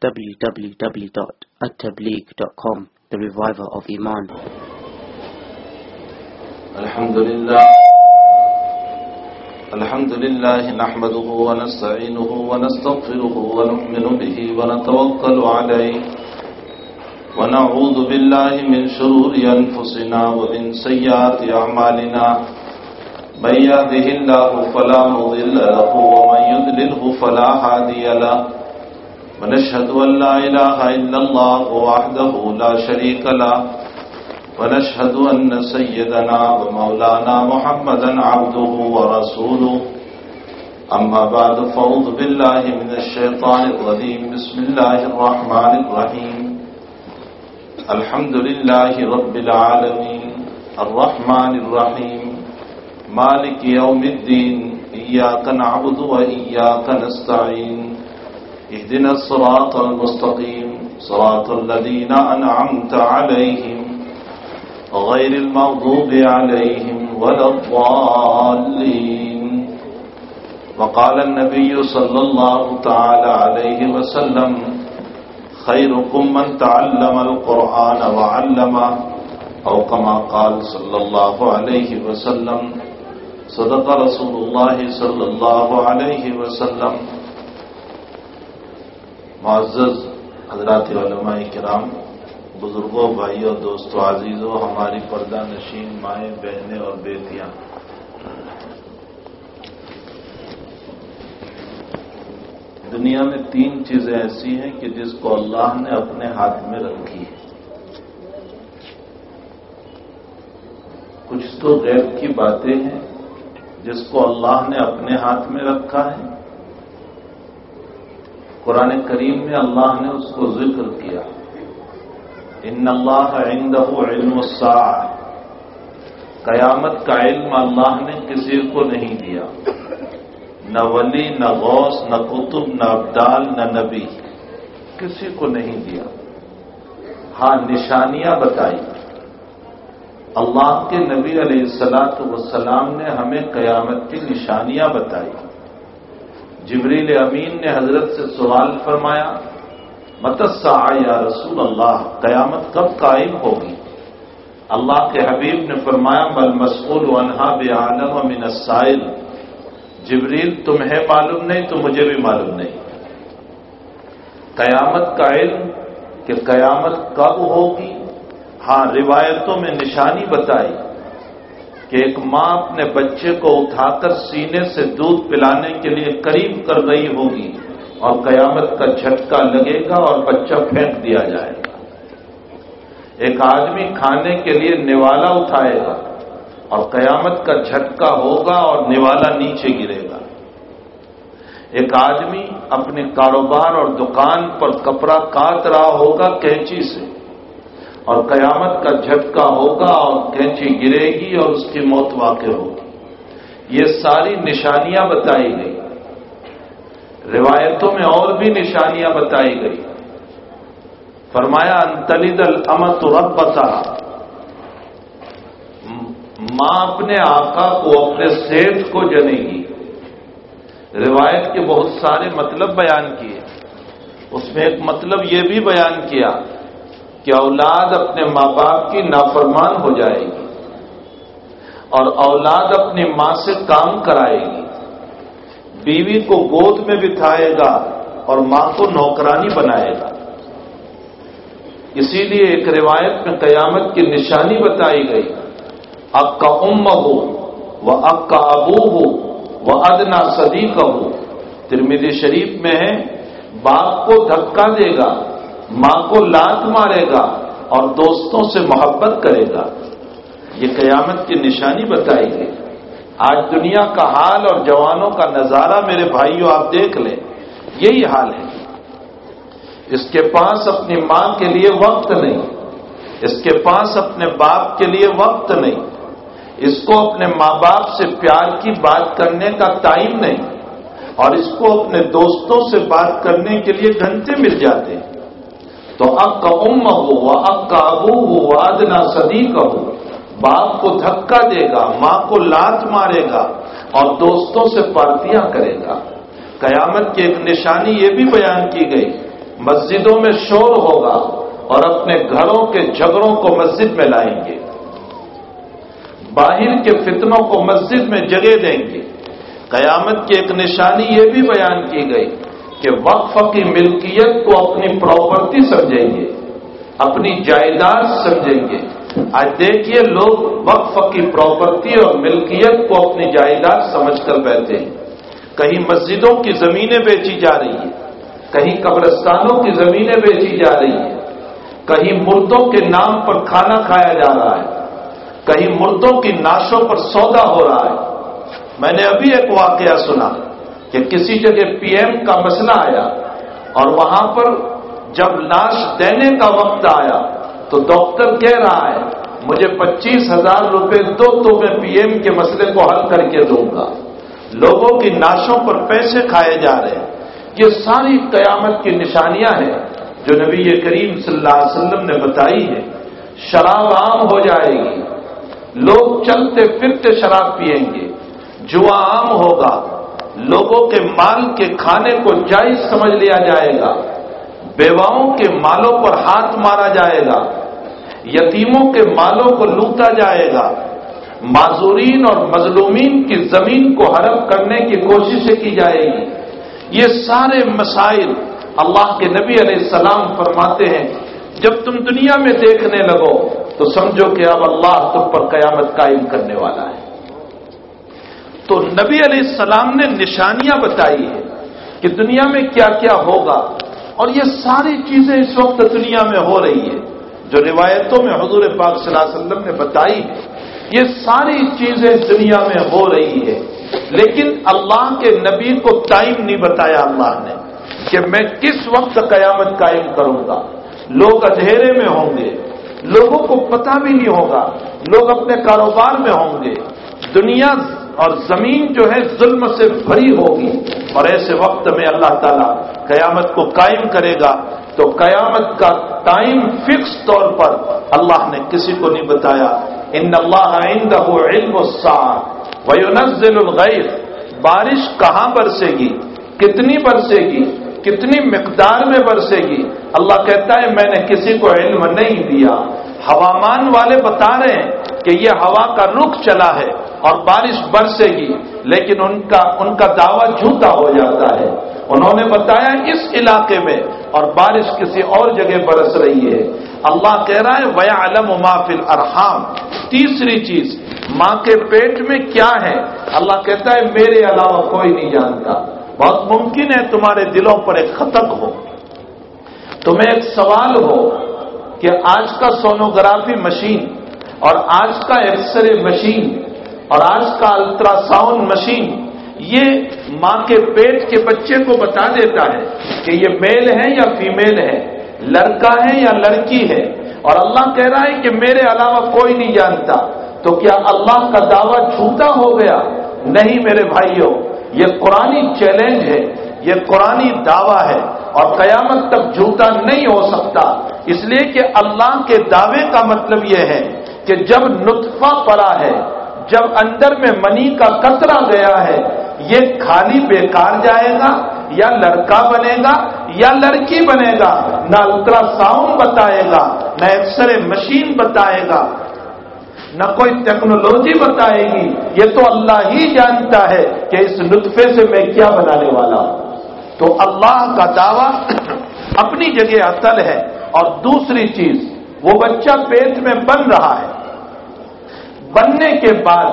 www.attableek.com The Reviver of Iman. الحمد لله الحمد لله نحمده ونستعينه ونستغفره ونؤمن به ونتوكل عليه ونعوذ بالله من شرور أنفسنا ومن سيئات أعمالنا من يهده الله فلا مضل له ومن يضلله فلا هادي له ونشهد أن لا إله إلا الله وحده لا شريك له ونشهد أن سيدنا ومولانا محمدا عبده ورسوله أما بعد فأعوذ بالله من الشيطان الرجيم بسم الله الرحمن الرحيم الحمد لله رب العالمين الرحمن الرحيم مالك يوم الدين إياك نعبد وإياك نستعين اهدنا الصراط المستقيم صراط الذين أنعمت عليهم غير المغضوب عليهم ولا الضالين. وقال النبي صلى الله تعالى عليه وسلم خيركم من تعلم القرآن وعلمه أو كما قال صلى الله عليه وسلم صدق رسول الله صلى الله عليه وسلم. معزز حضرات علماء کرام، بزرگوں، بھائیوں، دوستوں، عزیزوں، ہماری پردہ نشین مائیں، بہنیں اور بیٹیاں۔ دنیا میں تین چیزیں ایسی ہیں کہ جس کو اللہ نے اپنے ہاتھ میں رکھی ہے کچھ تو غیر کی باتیں ہیں جس کو اللہ نے اپنے ہاتھ میں رکھا ہے۔ قرآن کریم میں اللہ نے اس کو ذکر کیا۔ ان اللہ عنده علم الساعة۔ قیامت کا علم اللہ نے کسی کو نہیں دیا۔ نہ ولی، نہ غوث، نہ قطب، نہ ابدال، نہ نبی۔ کسی کو نہیں دیا۔ ہاں نشانیاں بتائی۔ اللہ کے نبی علیہ السلاط وسلام نے ہمیں قیامت کی نشانیاں بتائی۔ جبریل امین نے حضرت سے سوال فرمایا متسا یا رسول اللہ، قیامت کب قائم ہوگی؟ اللہ کے حبیب نے فرمایا بل مسئول ونہا بے عالم امن السائل۔ جبریل، تمہیں معلوم نہیں، تو مجھے بھی معلوم نہیں۔ قیامت کا علم کہ قیامت کب ہوگی ہاں روایتوں میں نشانی بتائی۔ کہ ایک ماں اپنے بچے کو اٹھا کر سینے سے دودھ پلانے کے لیے قریب کر رہی ہوگی اور قیامت کا جھٹکا لگے گا اور بچہ پھینک دیا جائے گا۔ ایک آدمی کھانے کے لیے نوالا اٹھائے گا اور قیامت کا جھٹکا ہوگا اور نوالا نیچے گرے گا۔ ایک آدمی اپنے کاروبار اور دکان پر کپڑا کاٹ رہا ہوگا کینچی سے۔ اور قیامت کا جھٹکا ہوگا اور کینچی گرے گی اور اس کی موت واقع ہوگی۔ یہ ساری نشانیاں بتائی گئی۔ روایتوں میں اور بھی نشانیاں بتائی گئی۔ فرمایا انتلد الامت ربتا۔ ماں اپنے آقا کو، اپنے سیٹ کو جنے گی۔ روایت کے بہت سارے مطلب بیان کیے۔ اس میں ایک مطلب یہ بھی بیان کیا کہ اولاد اپنے ماں باپ کی نافرمان ہو جائے گی اور اولاد اپنی ماں سے کام کرائے گی۔ بیوی کو گود میں بٹھائے گا اور ماں کو نوکرانی بنائے گا۔ اسی لیے ایک روایت میں قیامت کی نشانی بتائی گئی۔ اب کا ام ہو وہ اب کا ابو ہو وہ ادنا صدیق ہو ترمیدی شریف میں ہے، باپ کو دھکا دے گا ماں کو لات مارے گا اور دوستوں سے محبت کرے گا۔ یہ قیامت کی نشانی بتائی گئی۔ آج دنیا کا حال اور جوانوں کا نظارہ میرے بھائیوں آپ دیکھ لیں۔ یہی حال ہے۔ اس کے پاس اپنی ماں کے لیے وقت نہیں۔ اس کے پاس اپنے باپ کے لیے وقت نہیں۔ اس کو اپنے ماں باپ سے پیار کی بات کرنے کا ٹائم نہیں۔ اور اس کو اپنے دوستوں سے بات کرنے کے لیے گھنٹے مل جاتے ہیں۔ تو اب کا ام ہو اب کا ابو ہو ادنا صدیق ہو باپ کو دھکا دے گا، ماں کو لات مارے گا اور دوستوں سے پارتیاں کرے گا۔ قیامت کی ایک نشانی یہ بھی بیان کی گئی، مسجدوں میں شور ہوگا اور اپنے گھروں کے جھگڑوں کو مسجد میں لائیں گے۔ باہر کے فتنوں کو مسجد میں جگہ دیں گے۔ قیامت کی ایک نشانی یہ بھی بیان کی گئی کہ وقف کی ملکیت کو اپنی پراپرٹی سمجھیں گے، اپنی جائیداد سمجھیں گے۔ آج دیکھیے لوگ وقف کی پراپرٹی اور ملکیت کو اپنی جائیداد سمجھ کر بیٹھے ہیں۔ کہیں مسجدوں کی زمینیں بیچی جا رہی ہیں، کہیں قبرستانوں کی زمینیں بیچی جا رہی ہیں۔ کہیں مردوں کے نام پر کھانا کھایا جا رہا ہے۔ کہیں مردوں کی ناشوں پر سودا ہو رہا ہے۔ میں نے ابھی ایک واقعہ سنا۔ کہ کسی جگہ پی ایم کا مسئلہ آیا اور وہاں پر جب لاش دینے کا وقت آیا تو ڈاکٹر کہہ رہا ہے، مجھے پچیس ہزار روپے دو تو میں پی ایم کے مسئلے کو حل کر کے دوں گا۔ لوگوں کی ناشوں پر پیسے کھائے جا رہے ہیں۔ یہ ساری قیامت کی نشانیاں ہیں جو نبی کریم صلی اللہ علیہ وسلم نے بتائی ہے شراب عام ہو جائے گی۔ لوگ چلتے پھرتے شراب پیئیں گے۔ جوا عام ہوگا۔ لوگوں کے مال کے کھانے کو جائز سمجھ لیا جائے گا۔ بیواؤں کے مالوں پر ہاتھ مارا جائے گا۔ یتیموں کے مالوں کو لوٹا جائے گا۔ معذورین اور مظلومین کی زمین کو حرم کرنے کی کوششیں کی جائے گی۔ یہ سارے مسائل اللہ کے نبی علیہ السلام فرماتے ہیں۔ جب تم دنیا میں دیکھنے لگو تو سمجھو کہ اب اللہ تم پر قیامت قائم کرنے والا ہے۔ تو نبی علیہ السلام نے نشانیاں بتائی ہیں کہ دنیا میں کیا کیا ہوگا اور یہ ساری چیزیں اس وقت دنیا میں ہو رہی ہے جو روایتوں میں حضور پاک صلی اللہ علیہ وسلم نے بتائی ہے یہ ساری چیزیں دنیا میں ہو رہی ہے لیکن اللہ کے نبی کو ٹائم نہیں بتایا اللہ نے کہ میں کس وقت قیامت قائم کروں گا۔ لوگ اندھیرے میں ہوں گے، لوگوں کو پتہ بھی نہیں ہوگا، لوگ اپنے کاروبار میں ہوں گے۔ دنیا اور زمین جو ہے ظلم سے بھری ہوگی۔ اور ایسے وقت میں اللہ تعالیٰ قیامت کو قائم کرے گا۔ تو قیامت کا ٹائم فکس طور پر اللہ نے کسی کو نہیں بتایا۔ ان اللہ عنده علم الساعه وينزل بارش کہاں برسے گی؟ کتنی برسے گی؟ کتنی مقدار میں برسے گی؟ اللہ کہتا ہے، میں نے کسی کو علم نہیں دیا۔ ہوامان والے بتا رہے ہیں کہ یہ ہوا کا رخ چلا ہے۔ اور بارش برسے گی، لیکن ان کا ان کا دعویٰ جھوٹا ہو جاتا ہے۔ انہوں نے بتایا اس علاقے میں، اور بارش کسی اور جگہ برس رہی ہے۔ اللہ کہہ رہا ہے ویا علم فل ارحام تیسری چیز، ماں کے پیٹ میں کیا ہے؟ اللہ کہتا ہے، میرے علاوہ کوئی نہیں جانتا۔ بہت ممکن ہے تمہارے دلوں پر ایک خطک ہو۔ تمہیں ایک سوال ہو کہ آج کا سونوگرافی مشین اور آج کا ایکس رے مشین اور آج کا الٹرا ساؤنڈ مشین یہ ماں کے پیٹ کے بچے کو بتا دیتا ہے کہ یہ میل ہے یا فیمیل ہے، لڑکا ہے یا لڑکی ہے؟ اور اللہ کہہ رہا ہے کہ میرے علاوہ کوئی نہیں جانتا۔ تو کیا اللہ کا دعویٰ جھوٹا ہو گیا؟ نہیں میرے بھائیوں، یہ قرآن چیلنج ہے، یہ قرآن دعویٰ ہے۔ اور قیامت تک جھوٹا نہیں ہو سکتا۔ اس لیے کہ اللہ کے دعوے کا مطلب یہ ہے کہ جب نطفہ پڑا ہے جب اندر میں منی کا کترا گیا ہے، یہ خالی بیکار جائے گا یا لڑکا بنے گا یا لڑکی بنے گا، نہ الٹرا ساؤنڈ بتائے گا، نہ ایکس رے مشین بتائے گا، نہ کوئی ٹیکنالوجی بتائے گی۔ یہ تو اللہ ہی جانتا ہے کہ اس لطفے سے میں کیا بنانے والا ہوں۔ تو اللہ کا دعویٰ اپنی جگہ اصل ہے۔ اور دوسری چیز، وہ بچہ پیٹ میں بن رہا ہے۔ بننے کے بعد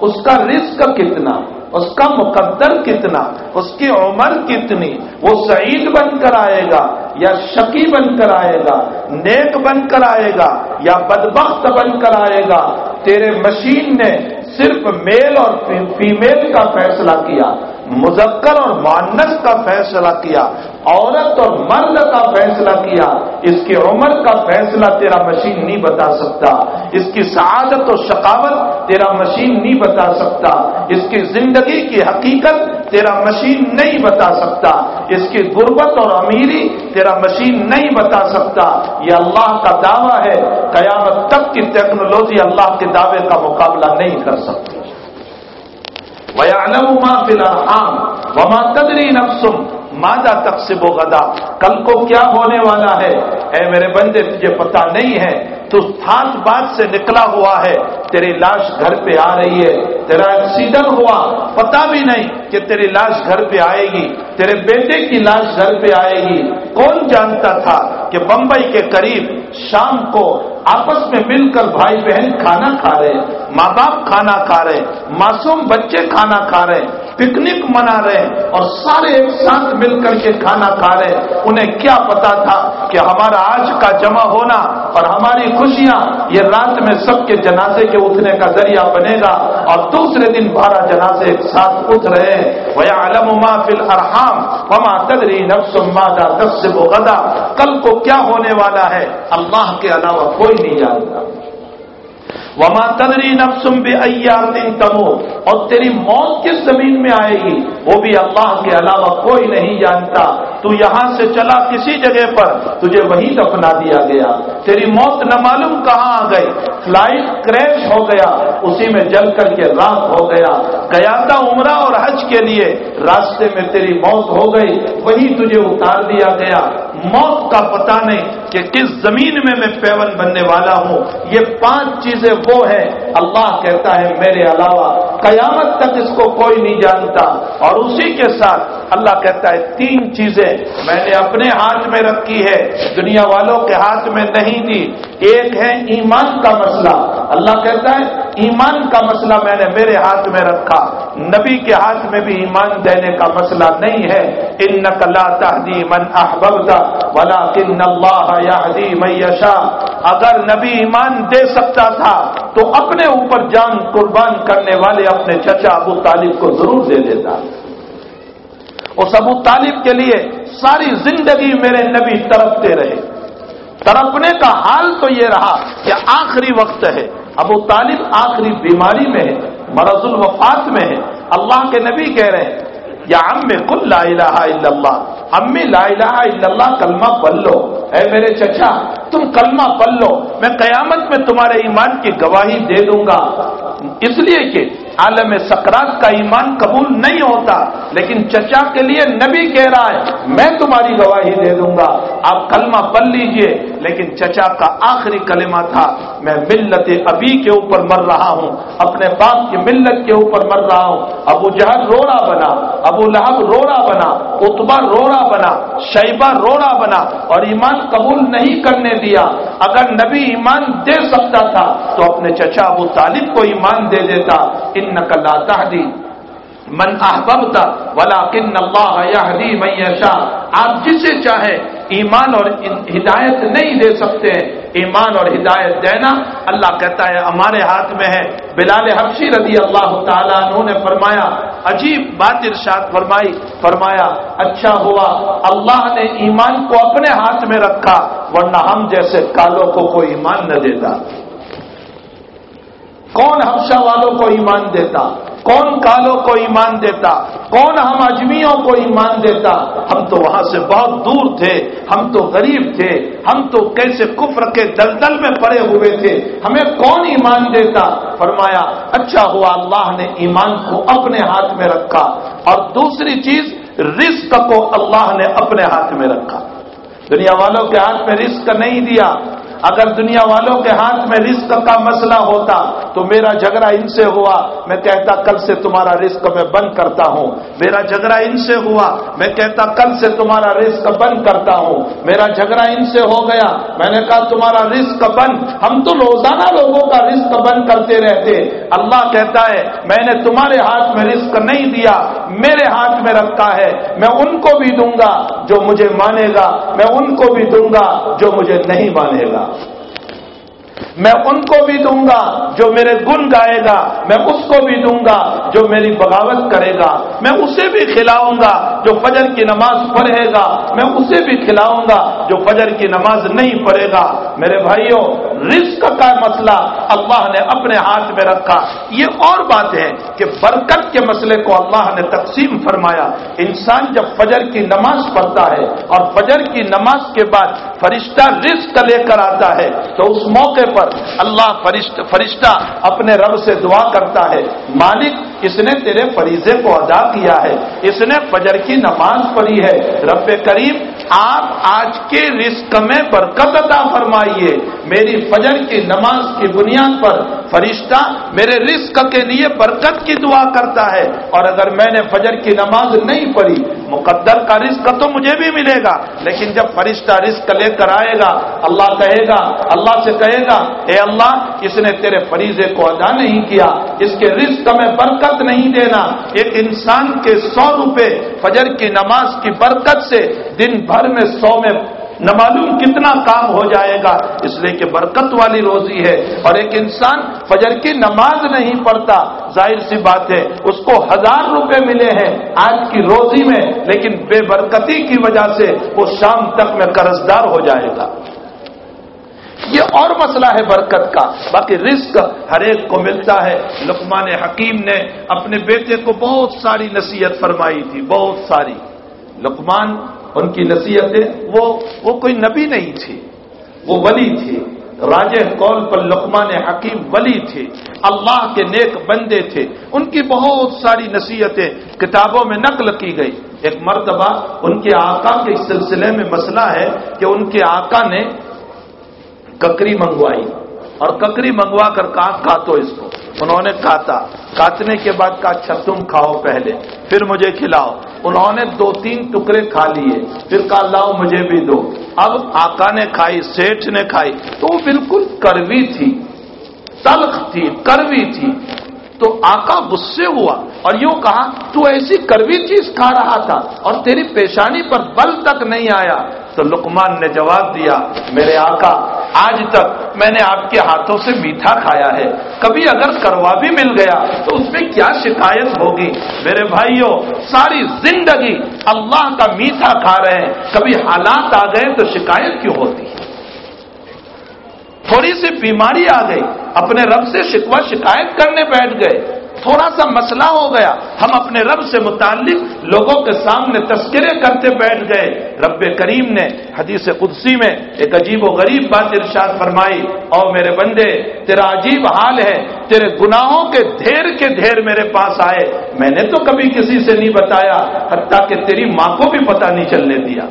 اس کا رزق کتنا، اس کا مقدر کتنا، اس کی عمر کتنی، وہ سعید بن کر آئے گا یا شکی بن کر آئے گا، نیک بن کر آئے گا یا بدبخت بن کر آئے گا؟ تیرے مشین نے صرف میل اور فیمیل کا فیصلہ کیا، مذکر اور مانس کا فیصلہ کیا عورت اور مرد کا فیصلہ کیا، اس کی عمر کا فیصلہ تیرا مشین نہیں بتا سکتا، اس کی سعادت و شقاوت تیرا مشین نہیں بتا سکتا، اس کی زندگی کی حقیقت تیرا مشین نہیں بتا سکتا، اس کی غربت اور امیری تیرا مشین نہیں بتا سکتا۔ یہ اللہ کا دعویٰ ہے، قیامت تک کی ٹیکنالوجی اللہ کے دعوے کا مقابلہ نہیں کر سکتی۔ وَيَعْلَمُ مَا فِي الْأَرْحَامِ وَمَا تَدْرِي نَفْسٌ مادہ تقسیب و غدا؟ کل کو کیا ہونے والا ہے؟ اے میرے بندے، تجھے پتا نہیں ہے۔ تو تھانت بات سے نکلا ہوا ہے، تیری لاش گھر پہ آ رہی ہے، تیرا ایکسیڈنٹ ہوا پتا بھی نہیں کہ تیری لاش گھر پہ آئے گی، تیرے بیٹے کی لاش گھر پہ آئے گی۔ کون جانتا تھا کہ بمبئی کے قریب شام کو آپس میں مل کر بھائی بہن کھانا کھا رہے ماں باپ کھانا کھا رہے معصوم بچے کھانا کھا رہے پکنک منا رہے اور سارے ایک ساتھ مل کر کے کھانا کھا رہے انہیں کیا پتا تھا کہ ہمارا آج کا جمع ہونا اور ہماری خوشیاں، یہ رات میں سب کے جنازے کے اٹھنے کا ذریعہ بنے گا اور دوسرے دن بارہ جنازے ایک ساتھ اٹھ رہے ہیں۔ وہ فل ارحام وما تدری نفس مادہ تفصب غدا۔ کل کو کیا ہونے والا ہے؟ اللہ کے علاوہ کوئی نہیں جانتا وما تدری نفسم بے دن تمو اور تیری موت کس زمین میں آئے گی؟ وہ بھی اللہ کے علاوہ کوئی نہیں جانتا۔ تو یہاں سے چلا کسی جگہ پر تجھے وہی دفنا دیا گیا۔ تیری موت نہ معلوم کہاں آ گئی۔ فلائٹ کریش ہو گیا۔ اسی میں جل کر کے رات ہو گیا۔ گیا تھا عمرہ اور حج کے لیے راستے میں تیری موت ہو گئی۔ وہی تجھے اتار دیا گیا۔ موت کا پتہ نہیں کہ کس زمین میں میں پیون بننے والا ہوں۔ یہ پانچ چیزیں وہ ہیں۔ اللہ کہتا ہے میرے علاوہ قیامت تک اس کو کوئی نہیں جانتا۔ اور اسی کے ساتھ اللہ کہتا ہے تین چیزیں میں نے اپنے ہاتھ میں رکھی ہے، دنیا والوں کے ہاتھ میں نہیں دی۔ ایک ہے ایمان کا مسئلہ۔ اللہ کہتا ہے ایمان کا مسئلہ میں نے میرے ہاتھ میں رکھا۔ نبی کے ہاتھ میں بھی ایمان دینے کا مسئلہ نہیں ہے۔ ان نقلا تحدی من احبتا ولا کن اللہ من اگر نبی ایمان دے سکتا تھا، تو اپنے اوپر جان قربان کرنے والے اپنے چچا ابو طالب کو ضرور دے دیتا۔ اس ابو طالب کے لیے ساری زندگی میرے نبی تڑپتے رہے۔ تڑپنے کا حال تو یہ رہا کہ آخری وقت ہے۔ ابو طالب آخری بیماری میں ہے، مرض الوفات میں ہے۔ اللہ کے نبی کہہ رہے ہیں، یا ام کل لا الہ الا اللہ۔ امی لا الہ الا اللہ کلمہ پڑھ لو۔ اے میرے چچا، تم کلمہ پڑھ لو۔ میں قیامت میں تمہارے ایمان کی گواہی دے دوں گا۔ اس لیے کہ عالم سکرات کا ایمان قبول نہیں ہوتا، لیکن چچا کے لیے نبی کہہ رہا ہے، میں تمہاری گواہی دے دوں گا۔ آپ کلمہ پڑھ لیجیے، لیکن چچا کا آخری کلمہ تھا، میں ملت ابھی کے اوپر مر رہا ہوں، اپنے باپ کی ملت کے اوپر مر رہا ہوں۔ ابو جہر روڑا بنا، ابو لہب روڑا بنا اتبا روڑا بنا، شیبہ روڑا بنا، اور ایمان قبول نہیں کرنے دیا۔ اگر نبی ایمان دے سکتا تھا، تو اپنے چچا ابو طالب کو ایمان دے دیتا۔ ان لا تهدي من احببت ولكن الله يهدي من يشاء۔ آپ جسے چاہے ایمان اور ہدایت نہیں دے سکتے۔ ایمان اور ہدایت دینا۔ اللہ کہتا ہے، ہمارے ہاتھ میں ہے۔ بلال حبشی رضی اللہ تعالیٰ عنہ نے فرمایا، عجیب بات ارشاد فرمائی۔ فرمایا اچھا ہوا۔ اللہ نے ایمان کو اپنے ہاتھ میں رکھا، ورنہ ہم جیسے کالوں کو کوئی ایمان نہ دیتا۔ کون حفشہ والوں کو ایمان دیتا؟ کون کالوں کو ایمان دیتا؟ کون ہم اجمیوں کو ایمان دیتا؟ ہم تو وہاں سے بہت دور تھے، ہم تو غریب تھے، ہم تو کیسے کفر کے دلدل میں پڑے ہوئے تھے؟ ہمیں کون ایمان دیتا؟ فرمایا اچھا ہوا اللہ نے ایمان کو اپنے ہاتھ میں رکھا، اور دوسری چیز، رزق کو اللہ نے اپنے ہاتھ میں رکھا۔ دنیا والوں کے ہاتھ میں رزق نہیں دیا اگر دنیا والوں کے ہاتھ میں رزق کا مسئلہ ہوتا تو میرا جھگڑا ان سے ہوا۔ میں کہتا کل سے تمہارا رزق میں بند کرتا ہوں۔ میرا جھگڑا ان سے ہوا۔ میں کہتا کل سے تمہارا رزق بند کرتا ہوں۔ میرا جھگڑا ان سے ہو گیا۔ میں نے کہا تمہارا رزق بند ہم تو روزانہ لوگوں کا رزق بند کرتے رہتے۔ اللہ کہتا ہے، میں نے تمہارے ہاتھ میں رزق نہیں دیا۔ میرے ہاتھ میں رکھا ہے۔ میں ان کو بھی دوں گا جو مجھے مانے گا۔ میں ان کو بھی دوں گا جو مجھے نہیں مانے گا۔ میں ان کو بھی دوں گا جو میرے گن گائے گا، میں اس کو بھی دوں گا جو میری بغاوت کرے گا۔ میں اسے بھی کھلاؤں گا جو فجر کی نماز پڑھے گا۔ میں اسے بھی کھلاؤں گا جو فجر کی نماز نہیں پڑھے گا۔ میرے بھائیوں رزق کا مسئلہ اللہ نے اپنے ہاتھ میں رکھا۔ یہ اور بات ہے کہ برکت کے مسئلے کو اللہ نے تقسیم فرمایا۔ انسان جب فجر کی نماز پڑھتا ہے اور فجر کی نماز کے بعد فرشتہ رزق لے کر آتا ہے، تو اس موقع پر اللہ فرشتہ اپنے رب سے دعا کرتا ہے، مالک، اس نے تیرے فریضے کو ادا کیا ہے، اس نے فجر کی نماز پڑھی ہے۔ رب کریم، آپ آج کے رزق میں برکت عطا فرمائیے۔ میری فجر کی نماز کی بنیاد پر فرشتہ میرے رزق کے لیے برکت کی دعا کرتا ہے۔ اور اگر میں نے فجر کی نماز نہیں پڑھی، مقدر کا رزق تو مجھے بھی ملے گا۔ لیکن جب فرشتہ رزق لے کر آئے گا، اللہ کہے گا، اللہ سے کہے گا اے اللہ اس نے تیرے فریضے کو ادا نہیں کیا؟ اس کے رزق میں برکت نہیں دینا۔ ایک انسان کے سو روپے فجر کی نماز کی برکت سے دن بھر میں سو میں نہ معلوم کتنا کام ہو جائے گا؟ اس لیے کہ برکت والی روزی ہے۔ اور ایک انسان فجر کی نماز نہیں پڑھتا، ظاہر سی بات ہے، اس کو ہزار روپے ملے ہیں آج کی روزی میں، لیکن بے برکتی کی وجہ سے وہ شام تک میں قرضدار ہو جائے گا۔ یہ اور مسئلہ ہے برکت کا۔ باقی رزق ہر ایک کو ملتا ہے۔ لقمان حکیم نے اپنے بیٹے کو بہت ساری نصیحت فرمائی تھی، بہت ساری۔ لقمان، ان کی نصیحتیں، وہ وہ کوئی نبی نہیں تھی، وہ ولی تھے راج قول پر لقمان حکیم ولی تھے اللہ کے نیک بندے تھے۔ ان کی بہت ساری نصیحتیں کتابوں میں نقل کی گئی۔ ایک مرتبہ ان کے آقا کے سلسلے میں مسئلہ ہے کہ ان کے آقا نے ککری منگوائی اور ککری منگوا کر کہا کاتو اس کو۔ انہوں نے کاتا کاٹنے کے بعد کہا اچھا تم کھاؤ پہلے، پھر مجھے کھلاؤ۔ انہوں نے دو تین ٹکڑے کھا لیے۔ پھر کہا، لاؤ، مجھے بھی دو۔ اب آقا نے کھائی، سیٹھ نے کھائی۔ تو وہ بالکل کروی تھی، تلخ تھی، کروی تھی۔ تو آقا غصے ہوا اور یوں کہا، تو ایسی کروی چیز کھا رہا تھا اور تیری پیشانی پر بل تک نہیں آیا. تو لکمان نے جواب دیا، میرے آقا، آج تک میں نے آپ کے ہاتھوں سے میٹھا کھایا ہے۔ کبھی اگر کروا بھی مل گیا تو اس میں کیا شکایت ہوگی؟ میرے بھائیوں ساری زندگی اللہ کا میٹھا کھا رہے ہیں۔ کبھی حالات آ گئے تو شکایت کیوں ہوتی ہے؟ تھوڑی سی بیماری آ گئی، اپنے رب سے شکوا شکایت کرنے بیٹھ گئے۔ تھوڑا سا مسئلہ ہو گیا۔ ہم اپنے رب سے متعلق لوگوں کے سامنے تذکرے کرتے بیٹھ گئے۔ رب کریم نے حدیث قدسی میں ایک عجیب و غریب بات ارشاد فرمائی اور میرے بندے، تیرا عجیب حال ہے۔ تیرے گناہوں کے دھیر کے دھیر میرے پاس آئے۔ میں نے تو کبھی کسی سے نہیں بتایا، حتیٰ کہ تیری ماں کو بھی پتہ نہیں چلنے دیا۔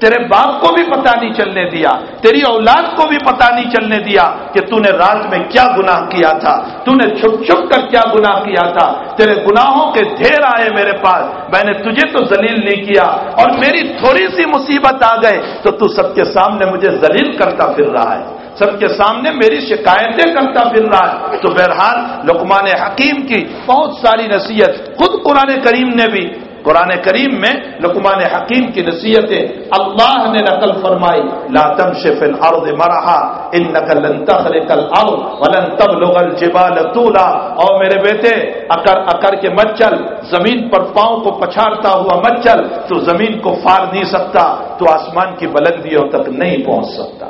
تیرے باپ کو بھی پتا نہیں چلنے دیا، تیری اولاد کو بھی پتا نہیں چلنے دیا کہ تو نے رات میں کیا گناہ کیا تھا، تو نے چھپ چھپ کر کیا گناہ کیا تھا۔ تیرے گناہوں کے ڈھیر آئے میرے پاس، میں نے تجھے تو ذلیل نہیں کیا۔ اور میری تھوڑی سی مصیبت آ گئے تو تو سب کے سامنے مجھے ذلیل کرتا پھر رہا ہے۔ سب کے سامنے میری شکایتیں کرتا پھر رہا ہے۔ تو بہرحال لقمان حکیم کی بہت ساری نصیحت خود قرآن کریم نے بھی قرآن کریم میں لقمان حکیم کی نصیحتیں اللہ نے نقل فرمائی، لا تمشف الارض مرحا انك لن تخرق الارض ولن تبلغ الجبال طولا۔ اور میرے بیٹے، اکر اکر کے مت چل، زمین پر پاؤں کو پچھاڑتا ہوا مت چل، تو زمین کو فار نہیں سکتا، تو آسمان کی بلندیوں تک نہیں پہنچ سکتا۔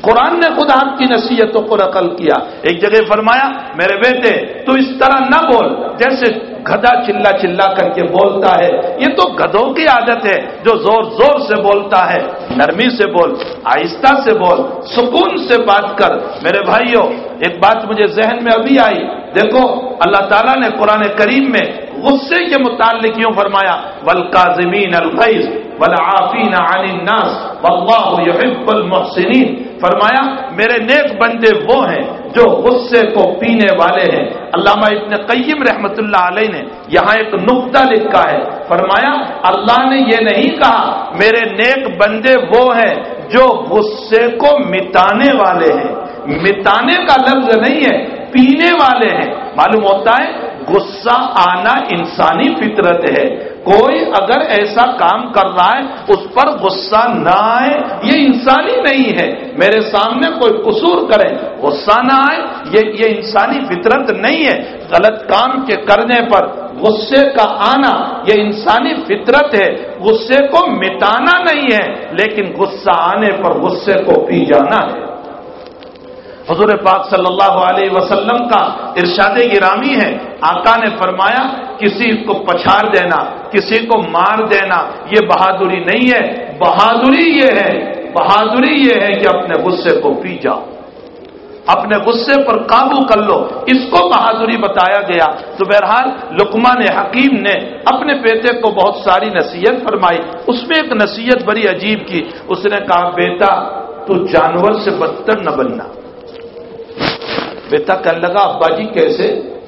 قرآن نے خود آپ کی نصیحتوں کو نقل کیا۔ ایک جگہ فرمایا، میرے بیٹے، تو اس طرح نہ بول، جیسے گدا چلا چلا کر کے بولتا ہے۔ یہ تو گدوں کی عادت ہے جو زور زور سے بولتا ہے۔ نرمی سے بول، آہستہ سے بول، سکون سے بات کر۔ میرے بھائیوں ایک بات مجھے ذہن میں ابھی آئی۔ دیکھو، اللہ تعالیٰ نے قرآن کریم میں غصے کے متعلق یوں فرمایا ولکا زمین الفیض ولافین عن الناس واللہ يحب المحسنین فرمایا، میرے نیک بندے وہ ہیں جو غصے کو پینے والے ہیں۔ علامہ ابن قیم رحمت اللہ علیہ نے یہاں ایک نقطہ لکھا ہے۔ فرمایا، اللہ نے یہ نہیں کہا، میرے نیک بندے وہ ہیں جو غصے کو مٹانے والے ہیں۔ مٹانے کا لفظ نہیں ہے، پینے والے ہیں۔ معلوم ہوتا ہے، غصہ آنا انسانی فطرت ہے۔ کوئی اگر ایسا کام کر رہا ہے، اس پر غصہ نہ آئے۔ یہ انسانی نہیں ہے۔ میرے سامنے کوئی قصور کرے، غصہ نہ آئے۔ یہ یہ انسانی فطرت نہیں ہے۔ غلط کام کے کرنے پر غصے کا آنا یہ انسانی فطرت ہے۔ غصے کو مٹانا نہیں ہے، لیکن غصہ آنے پر غصے کو پی جانا ہے۔ حضور پاک صلی اللہ علیہ وسلم کا ارشاد گرامی ہے۔ آقا نے فرمایا کسی کو پچھاڑ دینا، کسی کو مار دینا، یہ بہادری نہیں ہے۔ بہادری یہ ہے، بہادری یہ ہے کہ اپنے غصے کو پی جاؤ۔ اپنے غصے پر قابو کر لو۔ اس کو بہادری بتایا گیا۔ تو بہرحال لکمان حکیم نے اپنے بیٹے کو بہت ساری نصیحت فرمائی۔ اس میں ایک نصیحت بڑی عجیب کی۔ اس نے کہا، بیٹا، تو جانور سے بدتر نہ بننا۔ بیٹا کہنے لگا، ابا جی کیسے؟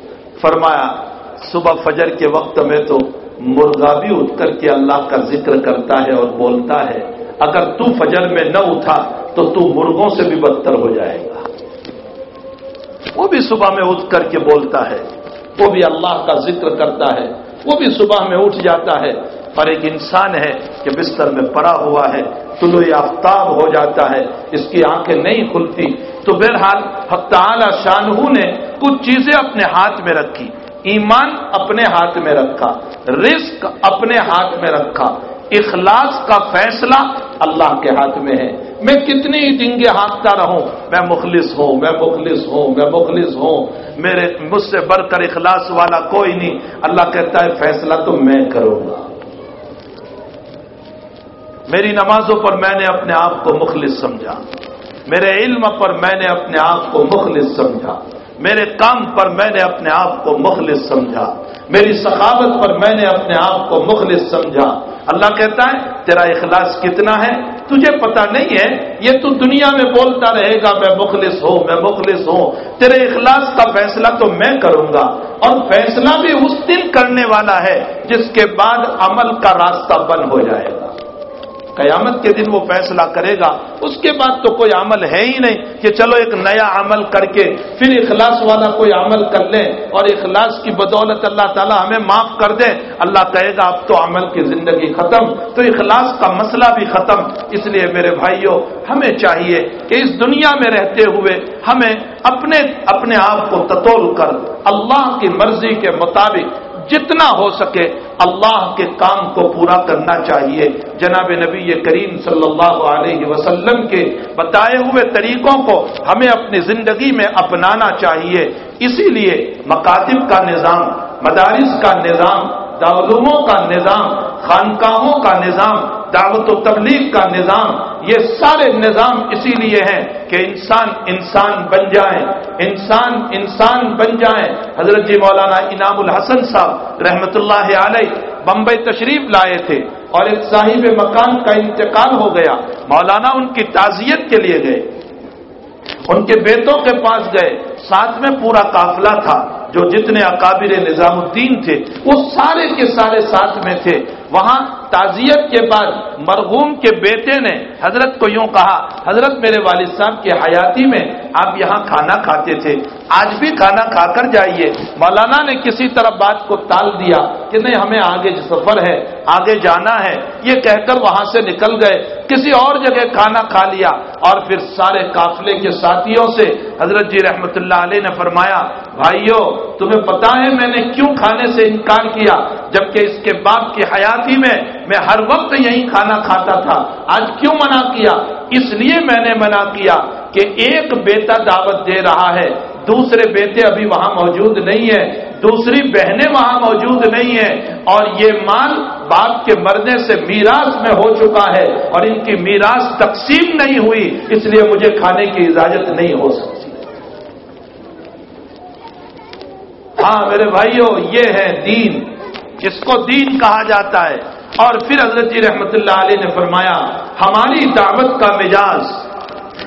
فرمایا صبح فجر کے وقت میں تو مرغا بھی اٹھ کر کے اللہ کا ذکر کرتا ہے اور بولتا ہے۔ اگر تو فجر میں نہ اٹھا تو تو مرغوں سے بھی بدتر ہو جائے گا۔ وہ بھی صبح میں اٹھ کر کے بولتا ہے۔ وہ بھی اللہ کا ذکر کرتا ہے۔ وہ بھی صبح میں اٹھ جاتا ہے۔ اور ایک انسان ہے کہ بستر میں پڑا ہوا ہے۔ طلوع آفتاب ہو جاتا ہے۔ اس کی آنکھیں نہیں کھلتی۔ تو بہرحال حق تعالی شاہ نے کچھ چیزیں اپنے ہاتھ میں رکھی۔ ایمان اپنے ہاتھ میں رکھا، رزق اپنے ہاتھ میں رکھا، اخلاص کا فیصلہ اللہ کے ہاتھ میں ہے۔ میں کتنی ڈنگے ہانکتا رہوں، میں مخلص ہوں، میں مخلص ہوں، میں مخلص ہوں، میرے مجھ سے بڑھ کر اخلاص والا کوئی نہیں۔ اللہ کہتا ہے، فیصلہ تو میں کروں گا۔ میری نمازوں پر میں نے اپنے آپ کو مخلص سمجھا۔ میرے علم پر میں نے اپنے آپ کو مخلص سمجھا۔ میرے کام پر میں نے اپنے آپ کو مخلص سمجھا۔ میری سخاوت پر میں نے اپنے آپ کو مخلص سمجھا۔ اللہ کہتا ہے، تیرا اخلاص کتنا ہے؟ تجھے پتا نہیں ہے، یہ تو دنیا میں بولتا رہے گا، میں مخلص ہوں، میں مخلص ہوں۔ تیرے اخلاص کا فیصلہ تو میں کروں گا۔ اور فیصلہ بھی اس دن کرنے والا ہے، جس کے بعد عمل کا راستہ بند ہو جائے گا۔ قیامت کے دن وہ فیصلہ کرے گا۔ اس کے بعد تو کوئی عمل ہے ہی نہیں کہ چلو ایک نیا عمل کر کے پھر اخلاص والا کوئی عمل کر لیں اور اخلاص کی بدولت اللہ تعالیٰ ہمیں معاف کر دیں اللہ کہے گا، اب تو عمل کی زندگی ختم، تو اخلاص کا مسئلہ بھی ختم۔ اس لیے میرے بھائیوں ہمیں چاہیے کہ اس دنیا میں رہتے ہوئے ہمیں اپنے اپنے آپ کو تطول کر اللہ کی مرضی کے مطابق جتنا ہو سکے اللہ کے کام کو پورا کرنا چاہیے۔ جناب نبی کریم صلی اللہ علیہ وسلم کے بتائے ہوئے طریقوں کو ہمیں اپنی زندگی میں اپنانا چاہیے۔ اسی لیے مکاتب کا نظام، مدارس کا نظام دعلوموں کا نظام، خانقاہوں کا نظام، دعوت و تبلیغ کا نظام، یہ سارے نظام اسی لیے ہیں کہ انسان انسان بن جائیں انسان انسان بن جائیں حضرت جی مولانا انعام الحسن صاحب رحمت اللہ علیہ بمبئی تشریف لائے تھے اور ایک صاحب مکان کا انتقال ہو گیا۔ مولانا ان کی تعزیت کے لیے گئے۔ ان کے بیٹوں کے پاس گئے۔ ساتھ میں پورا قافلہ تھا۔ جو جتنے اکابر نظام الدین تھے وہ سارے کے سارے ساتھ میں تھے۔ وہاں تعزیت کے بعد مرغوم کے بیٹے نے حضرت کو یوں کہا، حضرت میرے والد صاحب کی حیاتی میں آپ یہاں کھانا کھاتے تھے، آج بھی کھانا کھا کر جائیے۔ مولانا نے کسی طرح بات کو ٹال دیا کہ نہیں، ہمیں آگے سفر ہے، آگے جانا ہے۔ یہ کہہ کر وہاں سے نکل گئے، کسی اور جگہ کھانا کھا لیا۔ اور پھر سارے قافلے کے ساتھیوں سے حضرت جی رحمت اللہ علیہ نے فرمایا، بھائیو، تمہیں پتا ہے میں نے کیوں کھانے سے انکار کیا؟ جبکہ اس کے باپ کی حیاتی میں میں ہر وقت یہی کھانا کھاتا تھا، آج کیوں منع کیا؟ اس لیے میں نے منع کیا کہ ایک بیٹا دعوت دے رہا ہے، دوسرے بیٹے ابھی وہاں موجود نہیں ہیں، دوسری بہنیں وہاں موجود نہیں ہیں، اور یہ مال باپ کے مرنے سے میراث میں ہو چکا ہے، اور ان کی میراث تقسیم نہیں ہوئی، اس لیے مجھے کھانے کی اجازت نہیں ہو سکتی۔ ہاں میرے بھائیوں یہ ہے دین اس کو دین کہا جاتا ہے۔ اور پھر حضرت جی رحمت اللہ علیہ نے فرمایا، ہماری دعوت کا مزاج